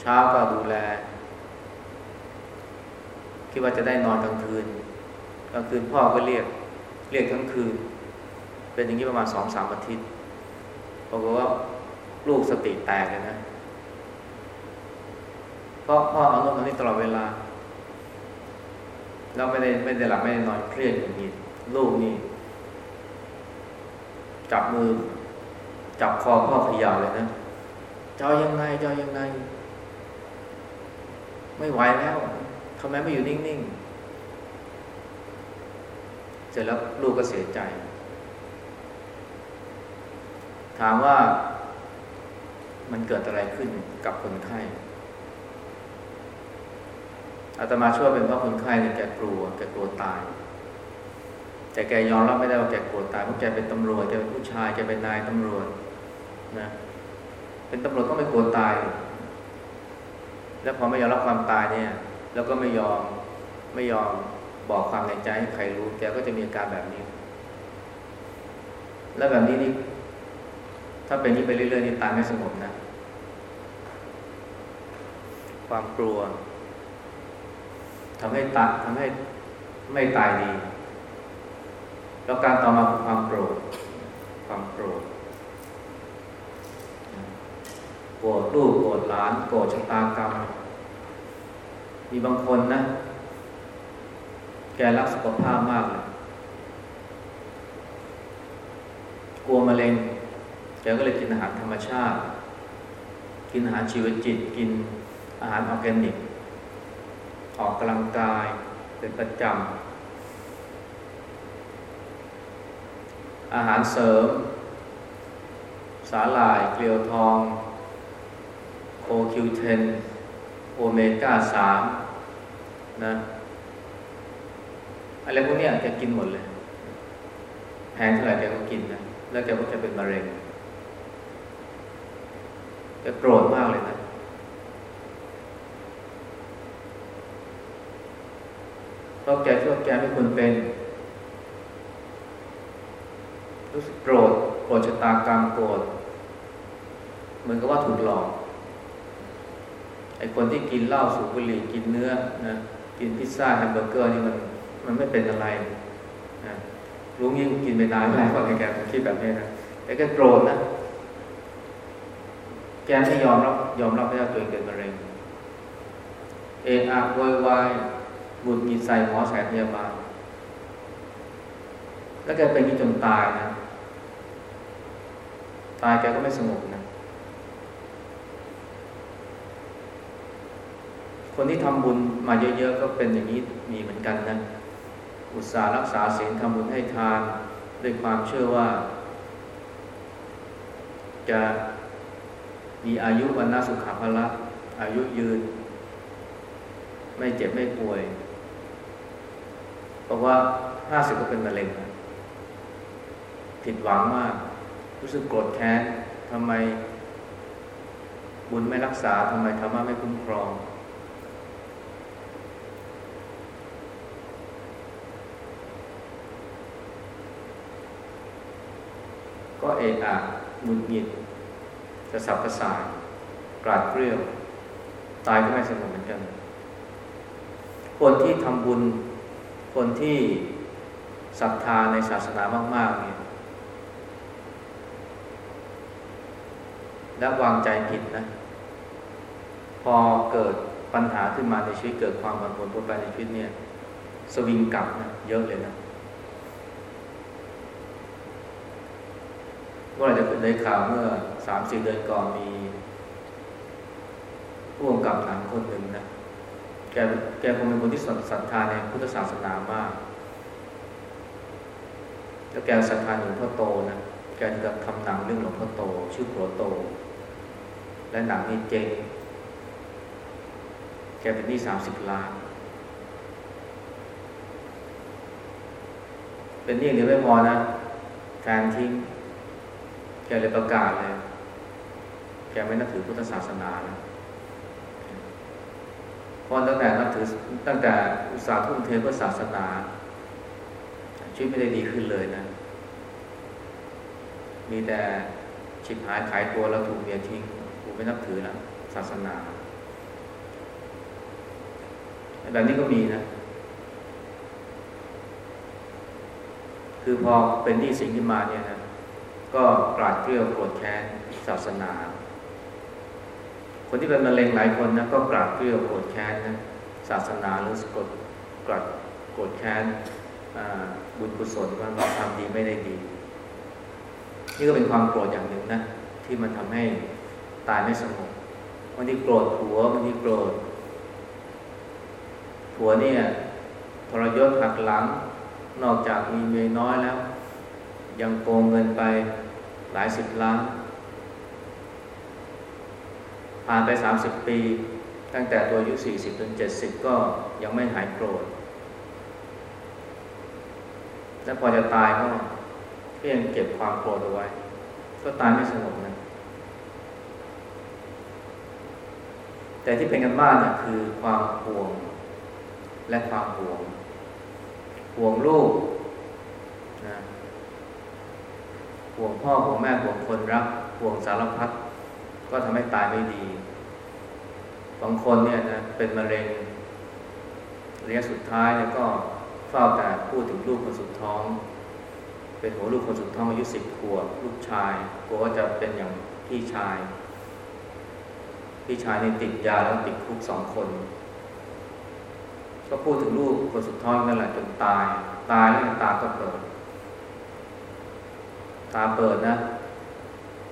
เช้าก็ดูแล คิดว่าจะได้นอนกลางคืนกลางคืนพ่อก็เรียก เรียกทั้งคืน เป็นอย่างนี้ประมาณสองสามอาทิตย์บอกว่าลูกสติแตกเลยนะ เพราะพ่อเอาโน่นเอานี่ตลอดเวลา เราไม่ได้ไม่ได้หลับไม่ได้นอนเครียดอย่างนี้ลูกนี่ จับมือ จับคอพ่อขย่าเลยนะเจ้ายังไงเจ้ายังไง ไม่ไหวแล้วทำไมไม่อยู่นิ่งๆเสร็จแล้วลูกก็เสียใจ ถามว่ามันเกิดอะไรขึ้นกับคนไข้ อาตมาช่วยเป็นเพราะคนไข้เนี่ยแกกลัวแกกลัวตาย แต่แกยอมรับไม่ได้ว่าแกกลัวตายเพราะแกเป็นตำรวจแกเป็นผู้ชายแกเป็นนายตำรวจนะเป็นตำรวจก็ไม่กลัวตาย แล้วพอไม่ยอมรับความตายเนี่ย แล้วก็ไม่ยอมไม่ยอมบอกความในใจให้ใครรู้ แกก็จะมีอาการแบบนี้ แล้วแบบนี้นี่ถ้าเป็นนี้ไปเรื่อยๆนี่ตายไม่สงบนะ ความกลัว ทำให้ตาทำให้ไม่ตายดี แล้วการต่อมาคือความโกรธความโกรธโกรธลูกโกรธหลานโกรธชะตากรรม มีบางคนนะ แกรักสุขภาพมากเลยกลัวมะเร็งแกก็เลยกินอาหารธรรมชาติ กินอาหารชีวจิต กินอาหารออร์แกนิก ออกกำลังกายเป็นประจำ อาหารเสริม สาหร่ายเกลียวทองโคคิวเทนโอเมก้าสามนะอะไรพวกนี้แกกินหมดเลย แพงเท่าไหร่แกก็กินนะ แล้วแกก็จะเป็นมะเร็งแกโกรธมากเลยนะ เพราะแกคิดว่าแกไม่ควรเป็น รู้สึกโกรธโกรธชะตากรรมโกรธเหมือนกับว่าถูกหลอกไอ้คนที่กินเหล้าสูบบุหรี่กินเนื้อนะกินพิซซ่าแฮมเบอร์เกอร์นี่มันมันไม่เป็นอะไรนะรู้งี้กินไปนานแล้วก็แกคงคิดแบบนี้นะแต่ก็โกรธนะแกไม่ยอมรับยอมรับไม่ได้ตัวเองเป็นมะเร็งเอะอะโวยวาย หงุดหงิดใส่หมอใส่พยาบาล แล้วแกเป็นงี้จนตายนะ ตายแกก็ไม่สงบนะ คนที่ทำบุญมาเยอะๆ ก็เป็นอย่างนี้มีเหมือนกันนะ อุตส่าห์รักษาศีลทำบุญให้ทานด้วยความเชื่อว่า จะมีอายุวันนาสุขภาละอายุยืน ไม่เจ็บไม่ป่วย เพราะว่าห้าสิบก็เป็นมะเร็ง ผิดหวังมาก รู้สึกโกรธแค้นทำไม บุญไม่รักษาทำไมธรรมะไม่คุ้มครอง ก็เอะอะหงุดหงิดกระสับกระส่ายกราดเกลียวตายก็ไม่สงบเหมือนกัน คนที่ทำบุญ คนที่ศรัทธาในศาสนามาก ๆ เนี่ย และวางใจผิดนะ พอเกิดปัญหาขึ้นมาในชีวิตเกิดความบันผลปรนในชีวิตเนี่ย สวิงกลับนะเยอะเลยนะก็อาจจะเป็นได้ข่าวเมื่อสามสี่เดือนก่อนมีผู้กำกับหนังคนหนึ่งนะ แกแกคงเป็นคนที่ศรัทธาในพุทธศาสนามาก แล้วแกศรัทธาหลวงพ่อโตนะ แกจะทำหนังเรื่องหลวงพ่อโต ชื่อโปรโต และหนังนี้เจงแกเป็นหนี้สามสิบล้าน เป็นหนี้เดียวไม่พอนะแฟนทิ้ง แกเลยประกาศเลย แกไม่นับถือพุทธศาสนาแล้ว ราะตั้งแต่นับถือตั้งแต่อุตสาห์ทุ่มเทเพื่อศาสนา ชีวิตไม่ได้ดีขึ้นเลยนะ มีแต่ฉิบหายขายตัวแล้วถูกเมียทิ้งกูไม่นับถือแล้วศาสนาแบบนี้ก็มีนะ คือพอเป็นหนี้สินขึ้นมาเนี่ยนะ ก็กราดเกลียวโกรธแค้นศาสนา คนที่เป็นมะเร็งหลายคนนะก็กราดเกลียวโกรธแค้นนะศาสนาหรือสกดกราดโกรธแค้นบุญกุศลว่าเราทำดีไม่ได้ดี นี่ก็เป็นความโกรธอย่างหนึ่งนะที่มันทำให้ตายไม่สงบบางที่โกรธผัวบางทีโกรธผัวเนี่ยทรยศหักหลัง นอกจากมีเมียน้อยแล้ว ยังโกงเงินไปหลายสิบล้าน ผ่านไปสามสิบปี ตั้งแต่ตัวอายุสี่สิบจนเจ็ดสิบก็ยังไม่หายโกรธ แล้วพอจะตายก็ก็ยังเก็บความโกรธเอาไว้ ก็ตายไม่สงบนะ แต่ที่เป็นกันบ้านนะคือความห่วงและความห่วง ห่วงลูกนะห่วงพ่อห่วงแม่ห่วงคนรักห่วงสารพัดก็ทำให้ตายไม่ดี บางคนเนี่ยนะเป็นมะเร็งระยะสุดท้ายเนี่ยก็เฝ้าแต่พูดถึงลูกคนสุดท้อง เป็นหัวลูกคนสุดท้องอายุสิบขวบลูกชายกลัวว่าจะเป็นอย่างพี่ชาย พี่ชายนี่ติดยาแล้วติดคุกสองคน ก็พูดถึงลูกคนสุดท้องนั่นแหละจนตาย ตายแล้วตาก็เปิด ตาเปิดนะ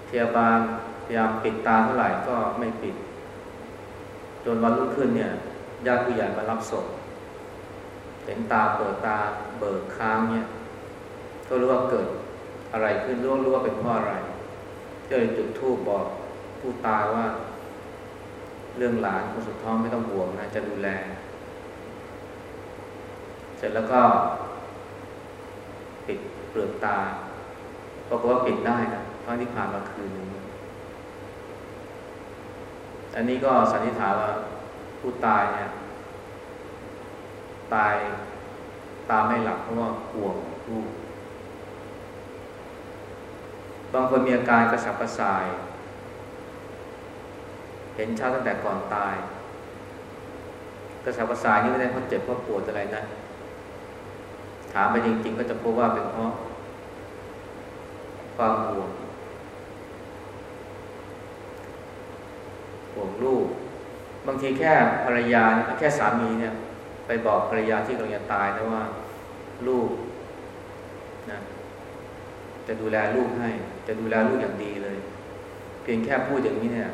พยาบาลพยายามปิดตาเท่าไหร่ก็ไม่ปิด จนวันรุ่งขึ้นเนี่ยญาติผู้ใหญ่มารับศพเห็นตาเปิดตาเบิกค้างเนี่ยก็รู้ว่าเกิดอะไรขึ้นรู้รู้ว่าเป็นเพราะอะไรก็เลยจุดธูปบอกผู้ตายว่า เรื่องหลานคนสุดท้องไม่ต้องห่วงนะจะดูแล เสร็จแล้วก็ ปิดเปลือกตาปรากฏว่าปิดได้นะทั้งที่ผ่านมาคืนนึง อันนี้ก็สันนิษฐานว่าผู้ตายเนี่ย ตายตาไม่หลับเพราะว่าห่วงลูกบางคนมีอาการกระสับกระส่าย เห็นชัดตั้งแต่ก่อนตาย กระสับกระส่ายนี่ไม่ได้เพราะเจ็บเพราะปวดอะไรนะ ถามไปจริงๆ ก็จะพบว่าเป็นเพราะความห่วง ห่วงลูก บางทีแค่ภรรยาแค่สามีเนี่ย ไปบอกภรรยาที่กำลังจะตายนะว่า ลูกนะจะดูแลลูกให้ จะดูแลลูกอย่างดีเลย เพียงแค่พูดอย่างนี้เนี่ย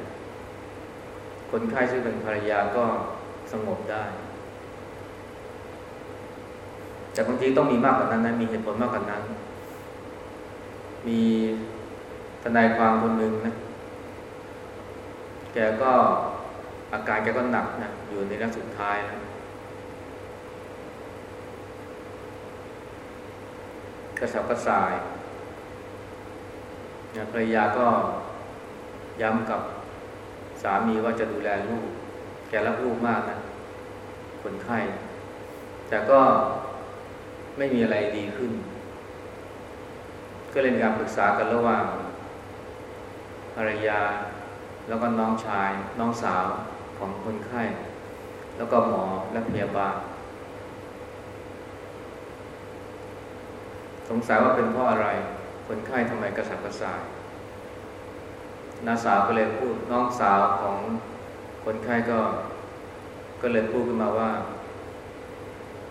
คนไข้ซึ่งเป็นภรรยาก็สงบได้ แต่บางทีต้องมีมากกว่านั้นนะมีเหตุผลมากกว่านั้น มีทนายความคนหนึ่งนะ แกก็อาการแกก็หนักนะอยู่ในระยะสุดท้ายนะกระสับกระส่ายนะภรรยาก็ย้ำกับสามีว่าจะดูแลลูก แกรักลูกมากนะคนไข้ แต่ก็ไม่มีอะไรดีขึ้น ก็เลยมีการปรึกษากันระหว่างภรรยา แล้วก็น้องชายน้องสาวของคนไข้ แล้วก็หมอและพยาบาล สงสัยว่าเป็นเพราะอะไร คนไข้ทำไมกระสับกระส่ายน้าสาวก็เลยพูดน้องสาวของคนไข้ก็ ก็เลยพูดขึ้นมาว่า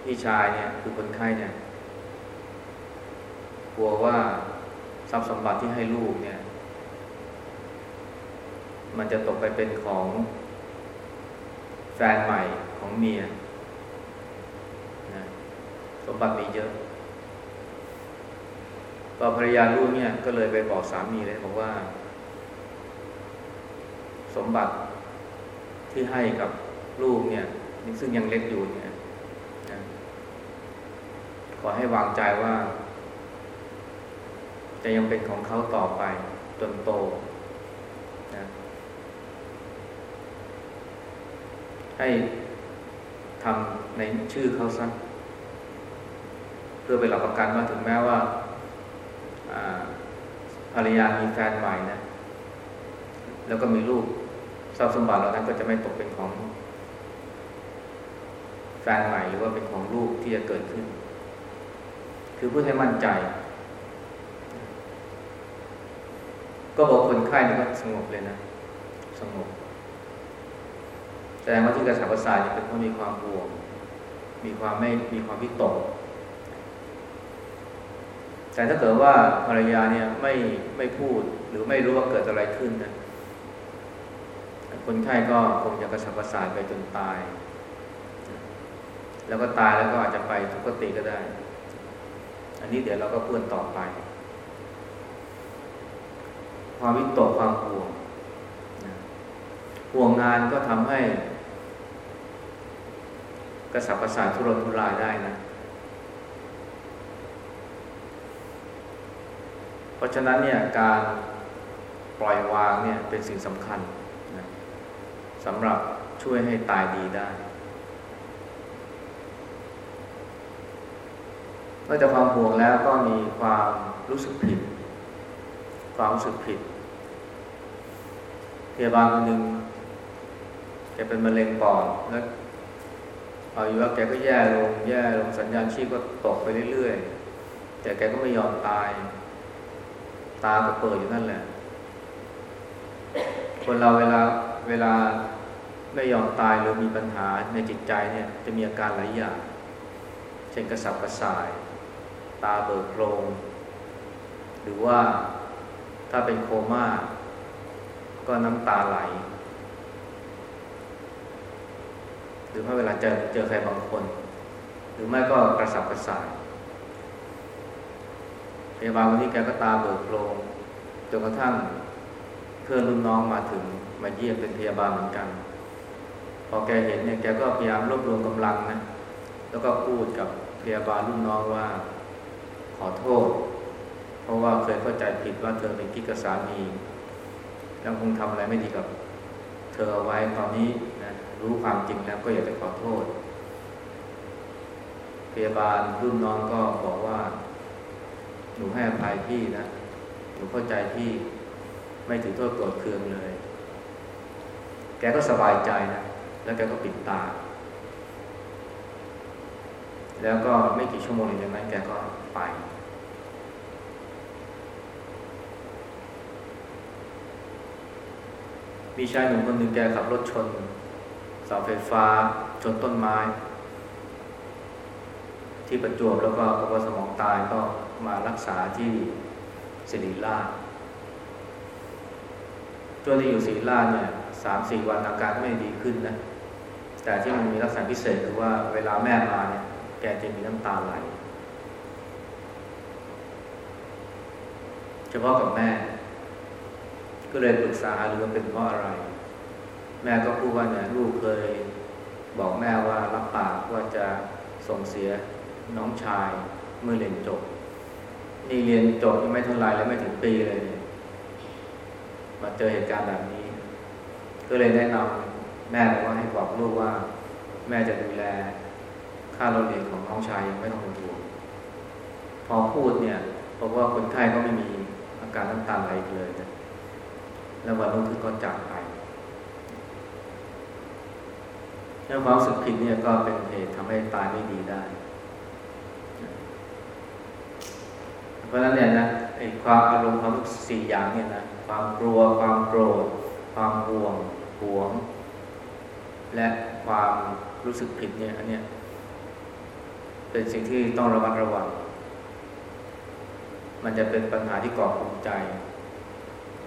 พี่ชายเนี่ยคือคนไข้เนี่ยกลัวว่าทรัพย์สมบัติที่ให้ลูกเนี่ย มันจะตกไปเป็นของแฟนใหม่ของเมียนะสมบัติมีเยอะพอภรรยาลูกเนี่ย ก็เลยไปบอกสามีเลยบอกว่า สมบัติที่ให้กับลูกเนี่ยซึ่งยังเล็กอยู่เนี่ยนะขอให้วางใจว่า จะยังเป็นของเขาต่อไปจนโตนะ ให้ทำในชื่อเขาซะเพื่อเป็นหลักประกันว่าถึงแม้ว่าภรรยามีแฟนใหม่นะ แล้วก็มีลูกทรัพย์สมบัติเหล่านั้นก็จะไม่ตกเป็นของแฟนใหม่หรือว่าเป็นของลูกที่จะเกิดขึ้น คือพูดให้มั่นใจ ก็บอกคนไข้นี่ก็สงบเลยนะ สงบ แสดงว่าที่กระสับกระส่ายเป็นเพราะมีความห่วง มีความไม่มีความพิตก แต่ถ้าเกิดว่าภรรยาเนี่ยไม่ไม่พูดหรือไม่รู้ว่าเกิดอะไรขึ้นนะคนไข้ก็คงจะกระสับกระส่ายไปจนตาย แล้วก็ตายแล้วก็อาจจะไปทุกขติก็ได้ อันนี้เดี๋ยวเราก็พูดต่อไป ความวิตกความห่วงห่วงงานก็ทำให้ กระสับกระส่ายทุรนทุรายได้นะ เพราะฉะนั้นเนี่ยการปล่อยวางเนี่ยเป็นสิ่งสำคัญนะสำหรับช่วยให้ตายดีได้นอกจากความห่วงแล้วก็มีความรู้สึกผิด ความรู้สึกผิดพยาบาลคนหนึ่งแกเป็นมะเร็งปอดแล้ว อาอยู่ว่าแกก็แย่ลง แย่ลงสัญญาณชีพก็ตกไปเรื่อยๆ แต่แกก็ไม่ยอมตาย ตาก็เปิดอยู่นั่นแหละ คนเราเวลาเวลาไม่ยอมตายหรือมีปัญหาในจิตใจเนี่ยจะมีอาการหลายอย่าง เช่นกระสับกระส่าย ตาเบิกโพรงหรือว่าถ้าเป็นโคม่าก็น้ำตาไหล ห รือไม่เวลาเจอเจอใครบางคน หรือไม่ก็กระสับกระส่ายพยาบาลคนนี้แกก็ตาเบิกโพรงจนกระทั่งเพื่อนรุ่นน้องมาถึงมาเยี่ยมเป็นพยาบาลเหมือนกัน พอแกเห็นเนี่ยแกก็พยายามรวบรวมกำลังนะแล้วก็พูดกับพยาบาลรุ่นน้องว่าขอโทษ เพราะว่าเคยเข้าใจผิดว่าเธอเป็นกิ๊กกับสามีแล้วคงทำอะไรไม่ดีกับ เธอเอาไว้ตอนนี้ รู้ความจริงแล้วก็อยากจะขอโทษ พยาบาลรุ่นน้องก็บอกว่า หนูให้อภัยพี่นะ หนูเข้าใจพี่ไม่ถือโทษโกรธเคืองเลย แกก็สบายใจนะ แล้วแกก็ปิดตา แล้วก็ไม่กี่ชั่วโมงหลังจากนั้นแกก็ไป มีชายหนุ่มคนหนึ่งแกขับรถชน เสาไฟฟ้าชนต้นไม้ ที่ประจวบแล้วก็พบว่าสมองตายก็มารักษาที่ศิริราชช่วงที่อยู่ศิริราชเนี่ยสามสี่วันอาการไม่ดีขึ้นนะแต่ที่มันมีลักษณะพิเศษคือว่าเวลาแม่มาเนี่ยแกจะมีน้ำตาไหลเฉพาะกับแม่ ก็เลยปรึกษาหรือว่าเป็นเพราะอะไร แม่ก็พูดว่าเนี่ยลูกเคยบอกแม่ว่ารับปากว่าจะส่งเสียน้องชายเมื่อเรียนจบ นี่เรียนจบยังไม่เท่าไรแล้วไม่ถึงปีเลยเนี่ยมาเจอเหตุการณ์แบบนี้ ก็เลยแนะนำแม่บอกว่าให้บอกลูกว่า แม่จะดูแลค่าเราเรียนของน้องชายยังไม่ต้องเป็นห่วงพอพูดเนี่ยเพราะว่าคนไข้ก็ไม่มีอาการน้ำตาไหลเลยนะแล้ววันรุ่งขึ้นก็จากไป แล้วความรู้สึกผิดเนี่ยก็เป็นเหตุทำให้ตายไม่ดีได้ เพราะฉะนั้นเนี่ยนะไอ้ความอารมณ์ความรู้สึกสี่อย่างเนี่ยนะความกลัว ความโกรธ ความห่วงหวง และความรู้สึกผิดเนี่ยอันเนี้ยเป็นสิ่งที่ต้องระมัดระวัง มันจะเป็นปัญหาที่ก่อภูมิใจ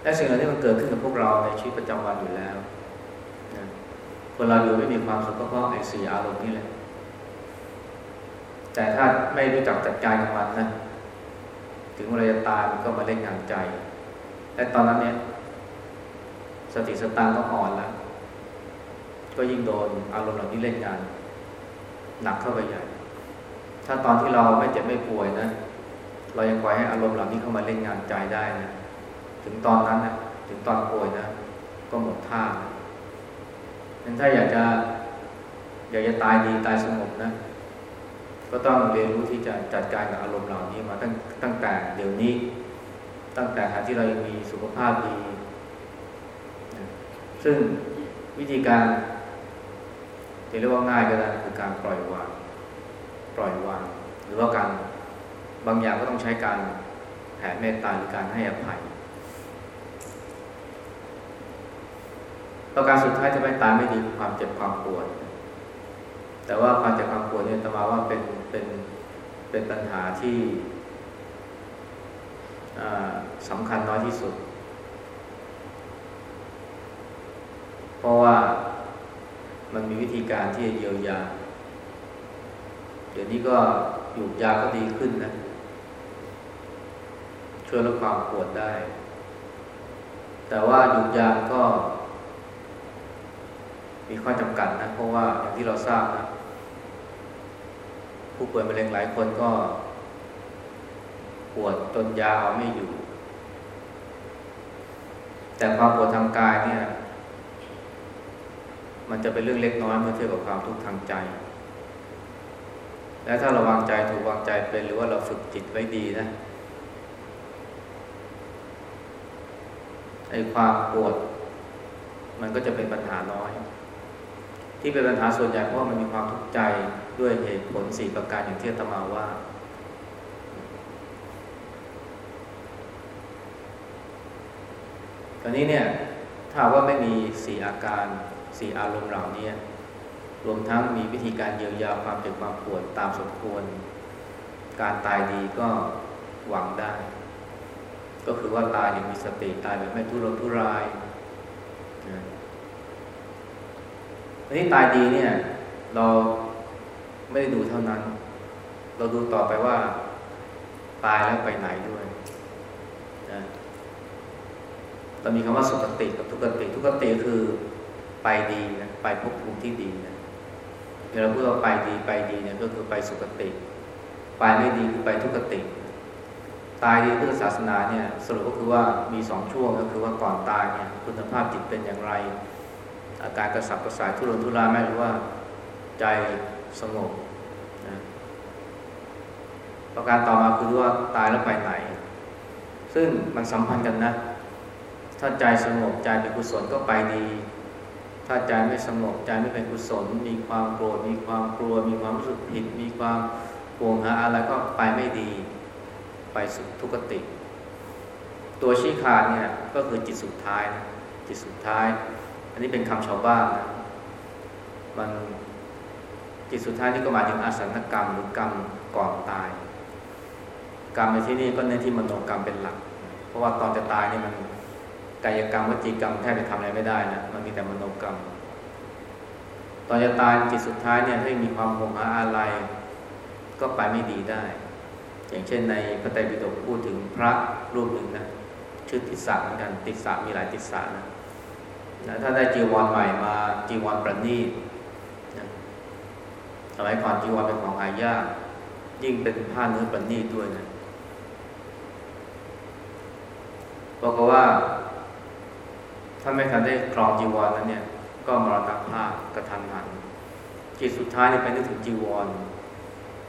และสิ่งเหล่านี้มันเกิดขึ้นกับพวกเราในชีวิตประจำวันอยู่แล้ว คนเราอยู่ไม่มีความสุขก็เพราะไอ้สี่อารมณ์นี่แหละ แต่ถ้าไม่รู้จักจัดการกับมันนะถึงเวลาจะตายมันก็มาเล่นงานใจและตอนนั้นเนี่ย สติสตางก็อ่อนแล้ว ก็ยิ่งโดนอารมณ์เหล่านี้เล่นงาน หนักเข้าไปใหญ่ ถ้าตอนที่เราไม่เจ็บไม่ป่วยนะ เรายังปล่อยให้อารมณ์เหล่านี้เข้ามาเล่นงานใจได้นะ ถึงตอนนั้นนะถึงตอนป่วยนะ ก็หมดท่าดั งถ้าอยากจะอยากจะตายดีตายสงบนะ ก็ต้องเรียนรู้ที่จะจัดการกับอารมณ์เหล่านี้มาตั้งตั้งแต่เดี๋ยวนี้ ตั้งแต่หาที่เรายังมีสุขภาพดี ซึ่งวิธีการที่เรียกว่าง่ายก็ได้คือการปล่อยวาง ปล่อยวาง หรือว่าการบางอย่างก็ต้องใช้การแผ่เมตตาหรือการให้อภัย ประการสุดท้ายจะไม่ตายไม่ดีความเจ็บความปวด แต่ว่าความเจ็บความปวดเนี่ยตมาว่าเป็นเป็นเป็นปัญหาที่สำคัญน้อยที่สุด เพราะว่ามันมีวิธีการที่จะเยียวยา เดี๋ยวนี้ก็หยุดยาก็ดีขึ้นนะ ช่วยลดความปวดได้ แต่ว่าหยุดยาก็ มีข้อจำกัดนะ เพราะว่าอย่างที่เราทราบนะ ผู้ป่วยมะเร็งหลายคนก็ ปวดจนยาเอาไม่อยู่ แต่ความปวดทางกายเนี่ย มันจะเป็นเรื่องเล็กน้อยเมื่อเทียบกับความทุกข์ทางใจ และถ้าเราวางใจถูกวางใจเป็นหรือว่าเราฝึกจิตไว้ดีนะไอ้ความปวด มันก็จะเป็นปัญหาน้อย ที่เป็นปัญหาส่วนใหญ่เพราะมันมีความทุกข์ใจด้วยเหตุผลสี่ประการอย่างที่ตมาว่า ตอนนี้เนี่ยถ้าว่าไม่มีสี่อาการสี่อารมณ์เหล่านี้รวมทั้งมีวิธีการเยียวยาความเจ็บความปวดตามสมควร การตายดีก็หวังได้ ก็คือว่าตายอย่างมีสติตายแบบไม่ทุรนทุรายนะ อันนี้ตายดีเนี่ย เราไม่ได้ดูเท่านั้น เราดูต่อไปว่า ตายแล้วไปไหนด้วยนะเรามีคำว่าสุขติกับทุกติ ทุกติคือไปดีนะไปภพภูมิที่ดีนะเวลาพูดว่าไปดีไปดีเนี่ยก็คือไปสุขติไปไม่ดีคือไปทุกติตายดีเพื่อศาสนาเนี่ยสรุปก็คือว่ามีสองช่วงก็คือว่าก่อนตายเนี่ยคุณภาพจิตเป็นอย่างไร อาการกระสับกระส่ายทุรนทุรายไหมหรือว่าใจสงบนะประการต่อมาคือว่าตายแล้วไปไหน ซึ่งมันสัมพันธ์กันนะ ถ้าใจสงบใจเป็นกุศลก็ไปดี ถ้าใจไม่สงบใจไม่เป็นกุศล มีความโกรธมีความกลัว มีความรู้สึกผิด มีความห่วงหาอะไรก็ไปไม่ดี ไปสุทุกติ ตัวชี้ขาดเนี่ยก็คือจิตสุดท้ายนะจิตสุดท้าย อันนี้เป็นคำชาวบ้านนะมันจิตสุดท้ายนี่ก็หมายถึงอาสันกรรมหรือกรรมก่อนตาย กรรมในที่นี้ก็เน้นที่มโนกรรมเป็นหลัก เพราะว่าตอนจะตายนี่มันกายกรรมวจีกรรมแทบจะทำอะไรไม่ได้นะมันมีแต่มโนกรรม ตอนจะตายจิตสุดท้ายเนี่ยถ้ามีความหงหาอะไรก็ไปไม่ดีได้ อย่างเช่นในพระไตรปิฎกพูดถึงพระรูปหนึ่งนะชื่อติสสะเหมือนกันติสสะมีหลายติสสะนะ นะถ้าได้จีวรใหม่มาจีวรประณีตนะสมัยก่อนจีวรเป็นของหายาก ยิ่งเป็นผ้าเนื้อประณีตด้วยนะบอกว่า ถ้าไม่ทันได้ครองจีวรนั้นเนี่ย ก็มรณภาพกระทันหันจิตสุดท้ายนี่เป็นนึกถึงจีวร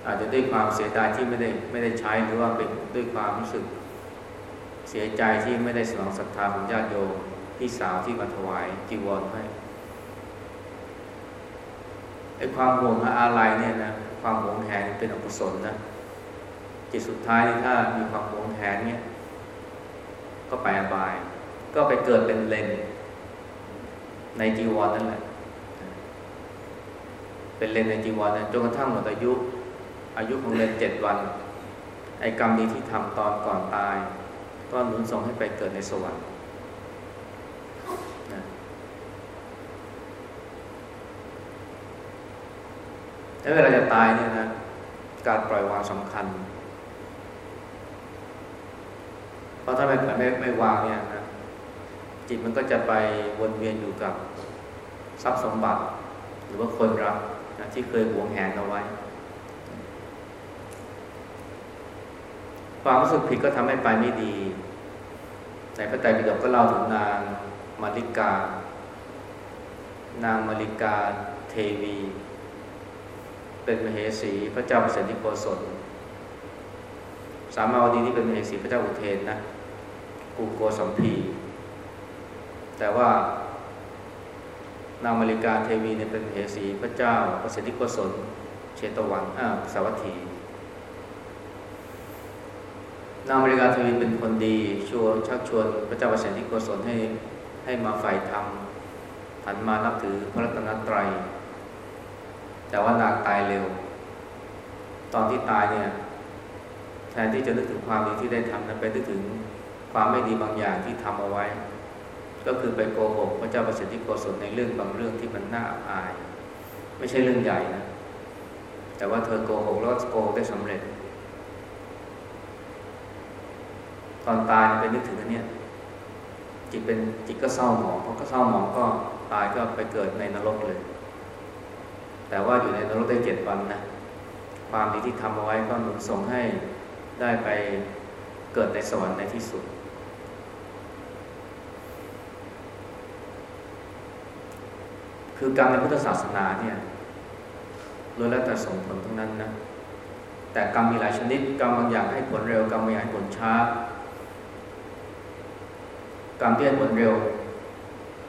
อาจจะด้วยความเสียดายที่ไม่ได้ไม่ได้ใช้หรือว่าเป็นด้วยความรู้สึกเสียใจที่ไม่ได้สนองศรัทธาของญาติโยม พี่สาวที่มาถวายจีวรให้ไอ้ความห่วงอะไรเนี่ยนะความหวงแหนเป็นอกุศลนะจิตสุดท้ายถ้ามีความหวงแหนเนี่ย ก็ไปอบาย ก็ไปเกิดเป็นเลนในจีวรนั่นแหละ เป็นเลนในจีวรนะจนกระทั่งหมดอายุ อายุของเลนเจ็ดวัน ไอ้กรรมดีที่ทำตอนก่อนตาย ก็หนุนส่งให้ไปเกิดในสวรรค์ แล้วเวลาจะตายเนี่ยนะ การปล่อยวางสำคัญ เพราะถ้าไม่ไม่ไม่วางเนี่ยนะจิตมันก็จะไปวนเวียนอยู่กับทรัพย์สมบัติ หรือว่าคนรักนะที่เคยหวงแหนเอาไว้ ความรู้สึกผิดก็ทำให้ไปไม่ดี ในพระไตรปิฎกก็เล่าถึงนางมาริกา นางมาริกาเทวี เป็นมเหสีพระเจ้าเปรตที่โกศลสามาวดีที่เป็นมเหสีพระเจ้าอุเทนนะกูโกสัมพีแต่ว่านางมาริกาเทวีเนี่ยเป็นเหสีพระเจ้าประสิทธิโกศลเชตวันอ่าสาวัตถี นางมาริกาเทวีเป็นคนดีชวนชักชวนพระเจ้าประสิทธิโกศลให้ให้มาฝ่ายธรรมหันมานับถือพระรัตนตรัย แต่ว่านางตายเร็ว ตอนที่ตายเนี่ยแทนที่จะนึกถึงความดีที่ได้ทำนั้นไปนึกถึงความไม่ดีบางอย่างที่ทำเอาไว้ ก็คือไปโกหกพระเจ้าประสิทธิโกศลในเรื่องบางเรื่องที่มันน่าอาย ไม่ใช่เรื่องใหญ่นะ แต่ว่าเธอโกหกแล้วโกหกได้สำเร็จ ตอนตายไปนึกถึงอันเนี้จิตเป็นจิตก็เศร้าหมองพอก็เศร้าหมองก็ตายก็ไปเกิดในนรกเลย แต่ว่าอยู่ในนรกได้เจ็ดวันนะความดีที่ทำเอาไว้ก็หนุนส่งให้ได้ไปเกิดในสวรรค์ในที่สุด คือกรรมในพุทธศาสนาเนี่ยล้วนแล้วแต่ส่งผลทั้งนั้นนะแต่กรรมมีหลายชนิดกรรมบางอย่างให้ผลเร็วกรรมบางอย่างให้ผลช้ากรรมที่ให้ผลเร็ว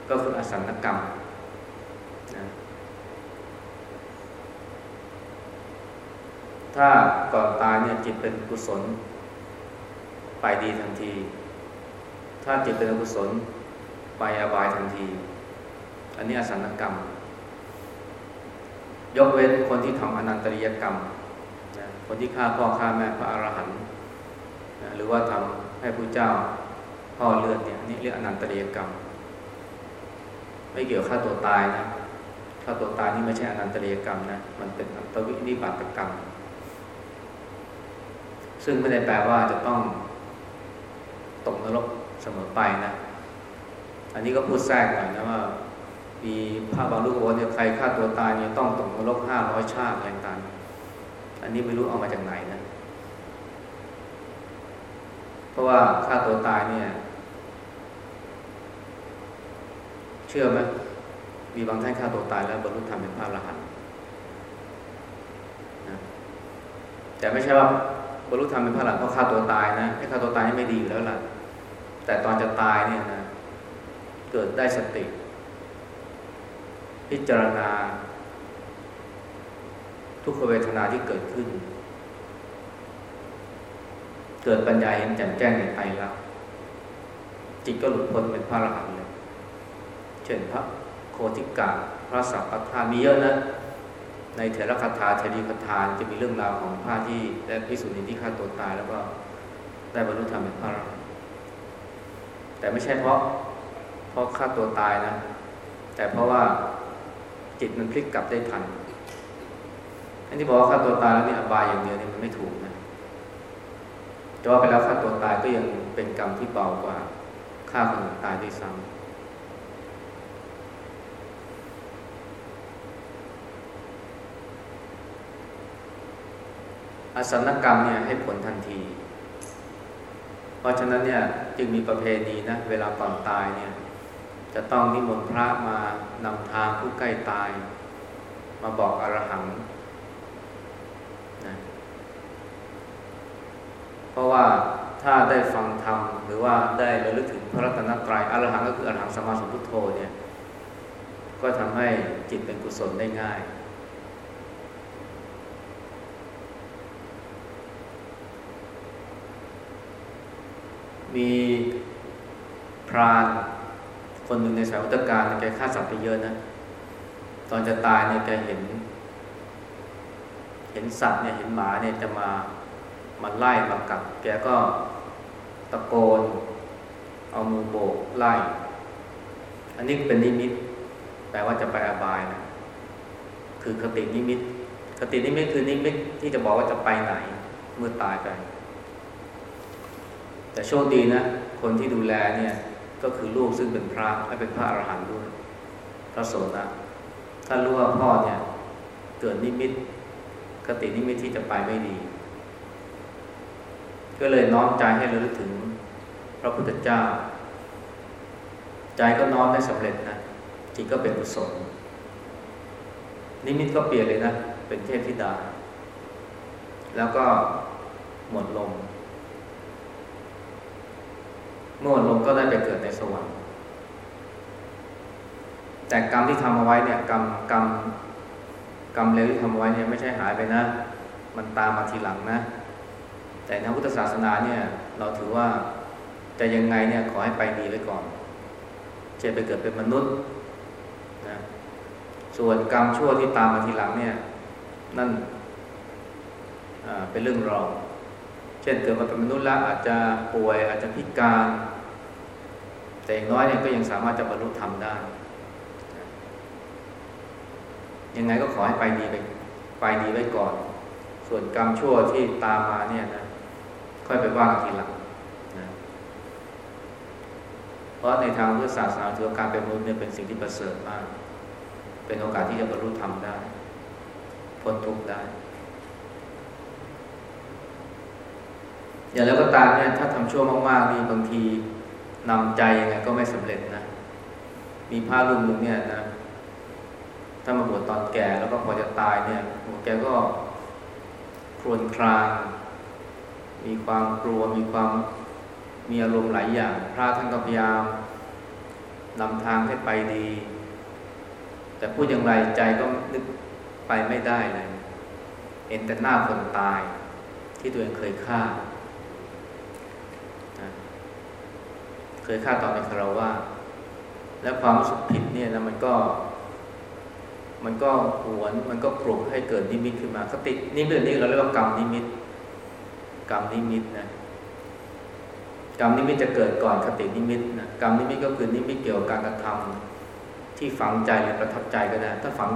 ก็คืออสันกรรมนะ ถ้าก่อนตายเนี่ยจิตเป็นกุศล ไปดีทันที ถ้าจิตเป็นอกุศล ไปอบายทันที อันนี้อสันกรรม ยกเว้นคนที่ทำอนันตริยกรรม คนที่ฆ่าพ่อฆ่าแม่พระอรหันต์หรือว่าทำให้ผู้เจ้าพ่อเลือดเนี่ยนี่เรียกอนันตริยกรรม ไม่เกี่ยวฆ่าตัวตายนะฆ่าตัวตายนี่ไม่ใช่อนันตริยกรรมนะ มันเป็นอัตวินิบาตกรรม ซึ่งไม่ได้แปลว่าจะต้องตกนรกเสมอไปนะ อันนี้ก็พูดแทรกหน่อยนะว่า มีพระบางรูปบอกว่าเนี่ยใครฆ่าตัวตายเนี่ยต้องตกนรกห้าร้อยชาติอะไรต่างอันนี้ไม่รู้เอามาจากไหนนะ เพราะว่าฆ่าตัวตายเนี่ย เชื่อไหมมีบางท่านฆ่าตัวตายแล้วบรรลุธรรมเป็นพระอรหันต์นะแต่ไม่ใช่ว่า บรรลุธรรมเป็นพระอรหันต์เพราะฆ่าตัวตายนะไอ้ฆ่าตัวตายนี่ไม่ดีอยู่แล้วล่ะ แต่ตอนจะตายเนี่ยนะ เกิดได้สติ พิจารณา ทุกขเวทนาที่เกิดขึ้น เกิดปัญญาเห็นแจ่มแจ้งในไตรลักษณ์จิตก็หลุดพ้นเป็นพระอรหันต์เลย เช่นพระโคติกาพระสัพพทามีเยอะนะ ในเถรคาถาเทรีคาถาจะมีเรื่องราวของพระที่ได้พิสูจน์ที่ฆ่าตัวตาย แล้วก็ได้บรรลุธรรมเป็นพระอรหันต์แต่ไม่ใช่เพราะเพราะฆ่าตัวตายนะ แต่เพราะว่าจิตมันพลิกกลับได้ทันอันที่บอกว่าฆ่าตัวตายแล้วนี่อบายอย่างเดียวนี่มันไม่ถูกนะจะว่าไปแล้วฆ่าตัวตายก็ยังเป็นกรรมที่เบากว่าฆ่าคนอื่นตายด้วยซ้ำ อสันกรรมเนี่ยให้ผลทันที เพราะฉะนั้นเนี่ยจึงมีประเพณีนะเวลาก่อนตายเนี่ยจะต้องนิมนต์พระมานำทางผู้ใกล้ตาย มาบอกอรหังนะเพราะว่าถ้าได้ฟังธรรมหรือว่าได้ระลึกถึงพระรัตนตรยัยอรหังก็คืออรหังสมมาสมพุทโธเนี่ยก็ทำให้จิตเป็นกุศลได้ง่าย มีพรานคนหนึ่งในสายวัตการแกฆ่าสัตว์ไปเยอะนะ ตอนจะตายเนี่ยแกเห็น เห็นสัตว์เนี่ยเห็นหมาเนี่ยจะมามาไล่มากัดแกก็ตะโกน เอามือโบกไล่ อันนี้เป็นนิมิตแปลว่าจะไปอบายนะคือคตินิมิตคตินิมิตคือนิมิตที่จะบอกว่าจะไปไหน เมื่อตายไป แต่โชคดีนะ คนที่ดูแลเนี่ยก็คือลูกซึ่งเป็นพระและเป็นพระอรหันต์ด้วย พระโสดาท่านรู้ว่าพ่อเนี่ยเกิดนิมิตคตินิมิตที่จะไปไม่ดี ก็เลยน้อมใจให้ระลึกถึงพระพุทธเจ้า ใจก็น้อมได้สำเร็จนะจิตก็เป็นกุศลนิมิตก็เปลี่ยนเลยนะ เป็นเทพธิดา แล้วก็หมดลม เมื่อหมดลมก็ได้ไปเกิดในสวรรค์ แต่กรรมที่ทำเอาไว้เนี่ยกรรมกรรมกรรมเลวที่ทำเอาไว้เนี่ยไม่ใช่หายไปนะ มันตามมาทีหลังนะ แต่ในพุทธศาสนาเนี่ยเราถือว่าจะยังไงเนี่ยขอให้ไปดีไว้ก่อนจะไปเกิดเป็นมนุษย์นะส่วนกรรมชั่วที่ตามมาทีหลังเนี่ยนั่นเป็นเรื่องรอง เช่นเกิดมาเป็นมนุษย์แล้วอาจจะป่วยอาจจะพิการ แต่อย่างน้อยเนี่ยก็ยังสามารถจะบรรลุธรรมได้ ยังไงก็ขอให้ไปดีไปไปดีไว้ก่อน ส่วนกรรมชั่วที่ตามมาเนี่ยนะค่อยไปว่ากันทีหลังนะเพราะในทางพุทธศาสนาถือการเป็นมนุษย์เนี่ยเป็นสิ่งที่ประเสริฐมาก เป็นโอกาสที่จะบรรลุธรรมได้พ้นทุกข์ได้ อย่างแล้วก็ตามเนี่ยถ้าทำชั่วมากๆนี่บางที นำใจยังไงก็ไม่สำเร็จนะ มีพระรุ่นหนึ่งเนี่ยนะถ้ามาบวชตอนแก่แล้วก็พอจะตายเนี่ยแกก็ครวญคราง มีความกลัวมีความมีอารมณ์หลายอย่าง พระท่านก็พยายามนำทางให้ไปดี แต่พูดอย่างไรใจก็นึกไปไม่ได้เลยเห็นแต่หน้าคนตายที่ตัวเองเคยฆ่า เคยฆ่าตอนเป็นคารวะและความรู้สึกผิดเนี่ยนะมันก็ มันก็หวนมันก็ปลุกให้เกิดนิมิตขึ้นมาคตินิมิตนี้เราเรียกว่ากรรมนิมิต กรรมนิมิตนะกรรมนิมิตจะเกิดก่อนคตินิมิตนะกรรมนิมิตก็คือนิมิตเกี่ยวกับการกระทำที่ฝังใจหรือประทับใจก็ได้ถ้าฝัง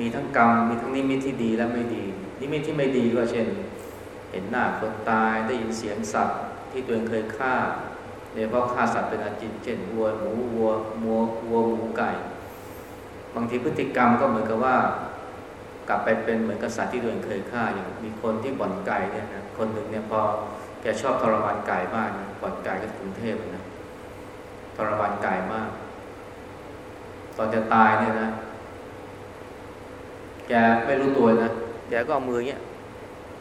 มีทั้งกรรมมีทั้งนิมิตที่ดีและไม่ดี นิมิตที่ไม่ดีก็เช่น เห็นหน้าคนตายได้ยินเสียงสัตว์ที่ตัวเองเคยฆ่า โดยเฉพาะฆ่าสัตว์เป็นอาจิณเช่นวัวหมูวัวมัววัวหมูไก่ บางทีพฤติกรรมก็เหมือนกับว่า กลับไปเป็นเหมือนกับสัตว์ที่ตัวเองเคยฆ่าอย่างมีคนที่บ่อนไก่เนี่ยนะคนหนึ่งเนี่ยพอแกชอบทรมานไก่มากนะบ่อนไก่ก็กรุงเทพนะทรมานไก่มาก ตอนจะตายเนี่ยนะ แกไม่รู้ตัวนะแกก็เอามือเงี้ย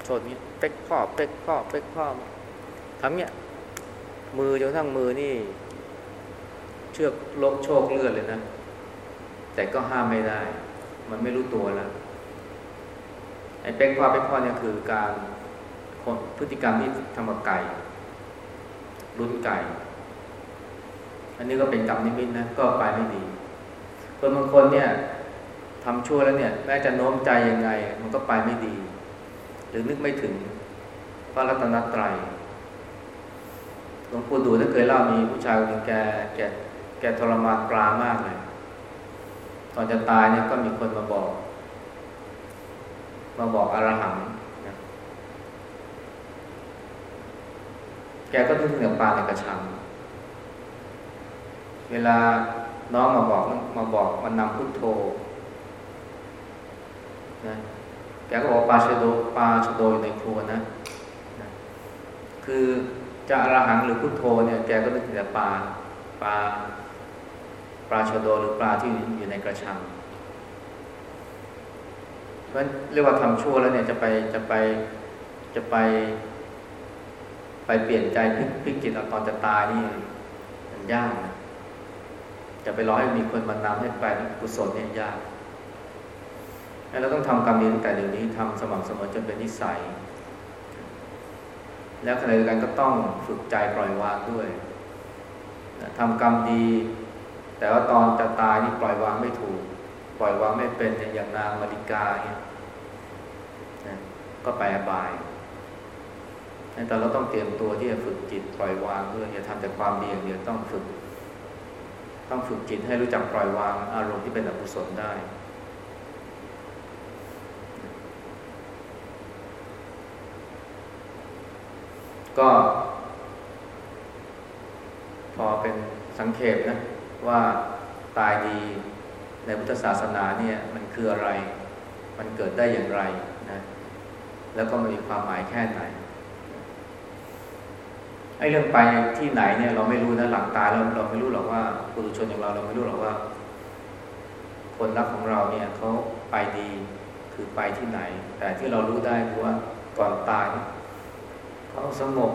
ชนเงี้ยเป๊กพ่อเป๊กพ่อเป๊กพ่อทำเงี้ย มือจนทั้งมือนี่ เชือกลกโชคเลือดเลยนะ แต่ก็ห้ามไม่ได้ มันไม่รู้ตัวแล้วไอ้เป๊กพ่อเป๊กพ่อเนี่ยคือการคนพฤติกรรมที่ทำกับไก่ลุ้นไก่ อันนี้ก็เป็นกรรมนิมิตนะก็ไปไม่ดีคนบางคนเนี่ยทำชั่วแล้วเนี่ยแม้จะโน้มใจยังไง มันก็ไปไม่ดี หรือนึกไม่ถึงพระรัตนตรัย หลวงปู่ดูถ้าเคยเล่ามีผู้ชายคนหนึ่งแกแกแกทรมานปลามากเลยก่อนจะตายเนี่ยก็มีคนมาบอก มาบอกอรหังนะแกก็นึกถึงปลาในกระชัง เวลาน้องมาบอกมาบอกมันนำพุทโธนะแกก็บอกปลาชโดปลาชโดอยู่ในครัวนะนะ คือ จะอรหังหรือพุทโธเนี่ยแกก็นึกถึงแต่ปลาปลาปลาชโดหรือปลาที่อยู่ในกระชังเพราะเรียกว่าทำชั่วแล้วเนี่ยจะไปจะไปจะไป ไปเปลี่ยนใจพลิกพลิกจิตตอนจะตายนี่มันยากนะจะไปรอให้มีคนมานำให้ไปกุศลเนี่ยยากแล้วเราต้องทำกรรมดีตั้งแต่เดี๋ยวนี้ทำสม่ำเสมอจนเป็นนิสัย แล้วขณะเดียวกันก็ต้องฝึกใจปล่อยวางด้วยทำกรรมดี แต่ว่าตอนจะตายนี่ปล่อยวางไม่ถูก ปล่อยวางไม่เป็นอย่างนางมาริกาเนี่ยก็ไปอบายแต่เราต้องเตรียมตัวที่จะฝึกจิตปล่อยวางด้วยอย่าทำแต่ความดีอย่างเดียวต้องฝึก ต้องฝึกจิตให้รู้จักปล่อยวางอารมณ์ที่เป็นอกุศลได้ ก็ พอเป็นสังเขปนะ ว่าตายดีในพุทธศาสนาเนี่ย มันคืออะไร มันเกิดได้อย่างไรนะแล้วก็มันมีความหมายแค่ไหนไอ้เรื่องไปที่ไหนเนี่ยเราไม่รู้นะหลังตายเราเราไม่รู้หรอกว่าปุถุชนอย่างเราเราไม่รู้หรอกว่า คนรักของเราเนี่ยเขาไปดีคือไปที่ไหน แต่ที่เรารู้ได้คือว่าก่อนตายเขาสงบ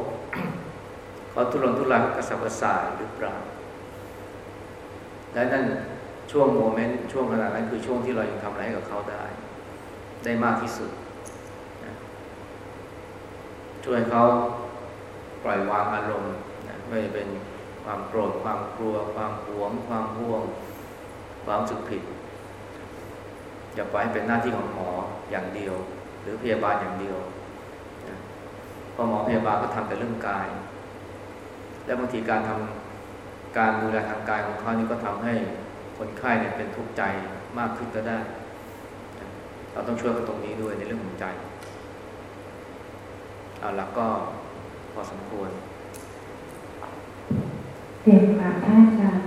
เขาทุรนทุรายกระสับกระส่ายหรือเปล่าและนั่นช่วงโมเมนต์ช่วงขณะนั้นคือช่วงที่เรายังทำอะไรให้กับเขาได้ ได้มากที่สุดช่วยเขาปล่อยวางอารมณ์ไม่เป็นความโกรธความกลัว ความหวง ความห่วง ความสึกผิด อย่าปล่อยให้เป็นหน้าที่ของหมออย่างเดียว หรือพยาบาลอย่างเดียว พอหมอพยาบาลก็ทำแต่เรื่องกาย และบางทีการทำการดูแลทางกายของเขานี่ก็ทำให้คนไข้เนี่ยเป็นทุกข์ใจมากขึ้นก็ได้ เราต้องช่วยกันตรงนี้ด้วยในเรื่องของใจเอาละก็พอสมควรเรียนค่ะท่านอาจารย์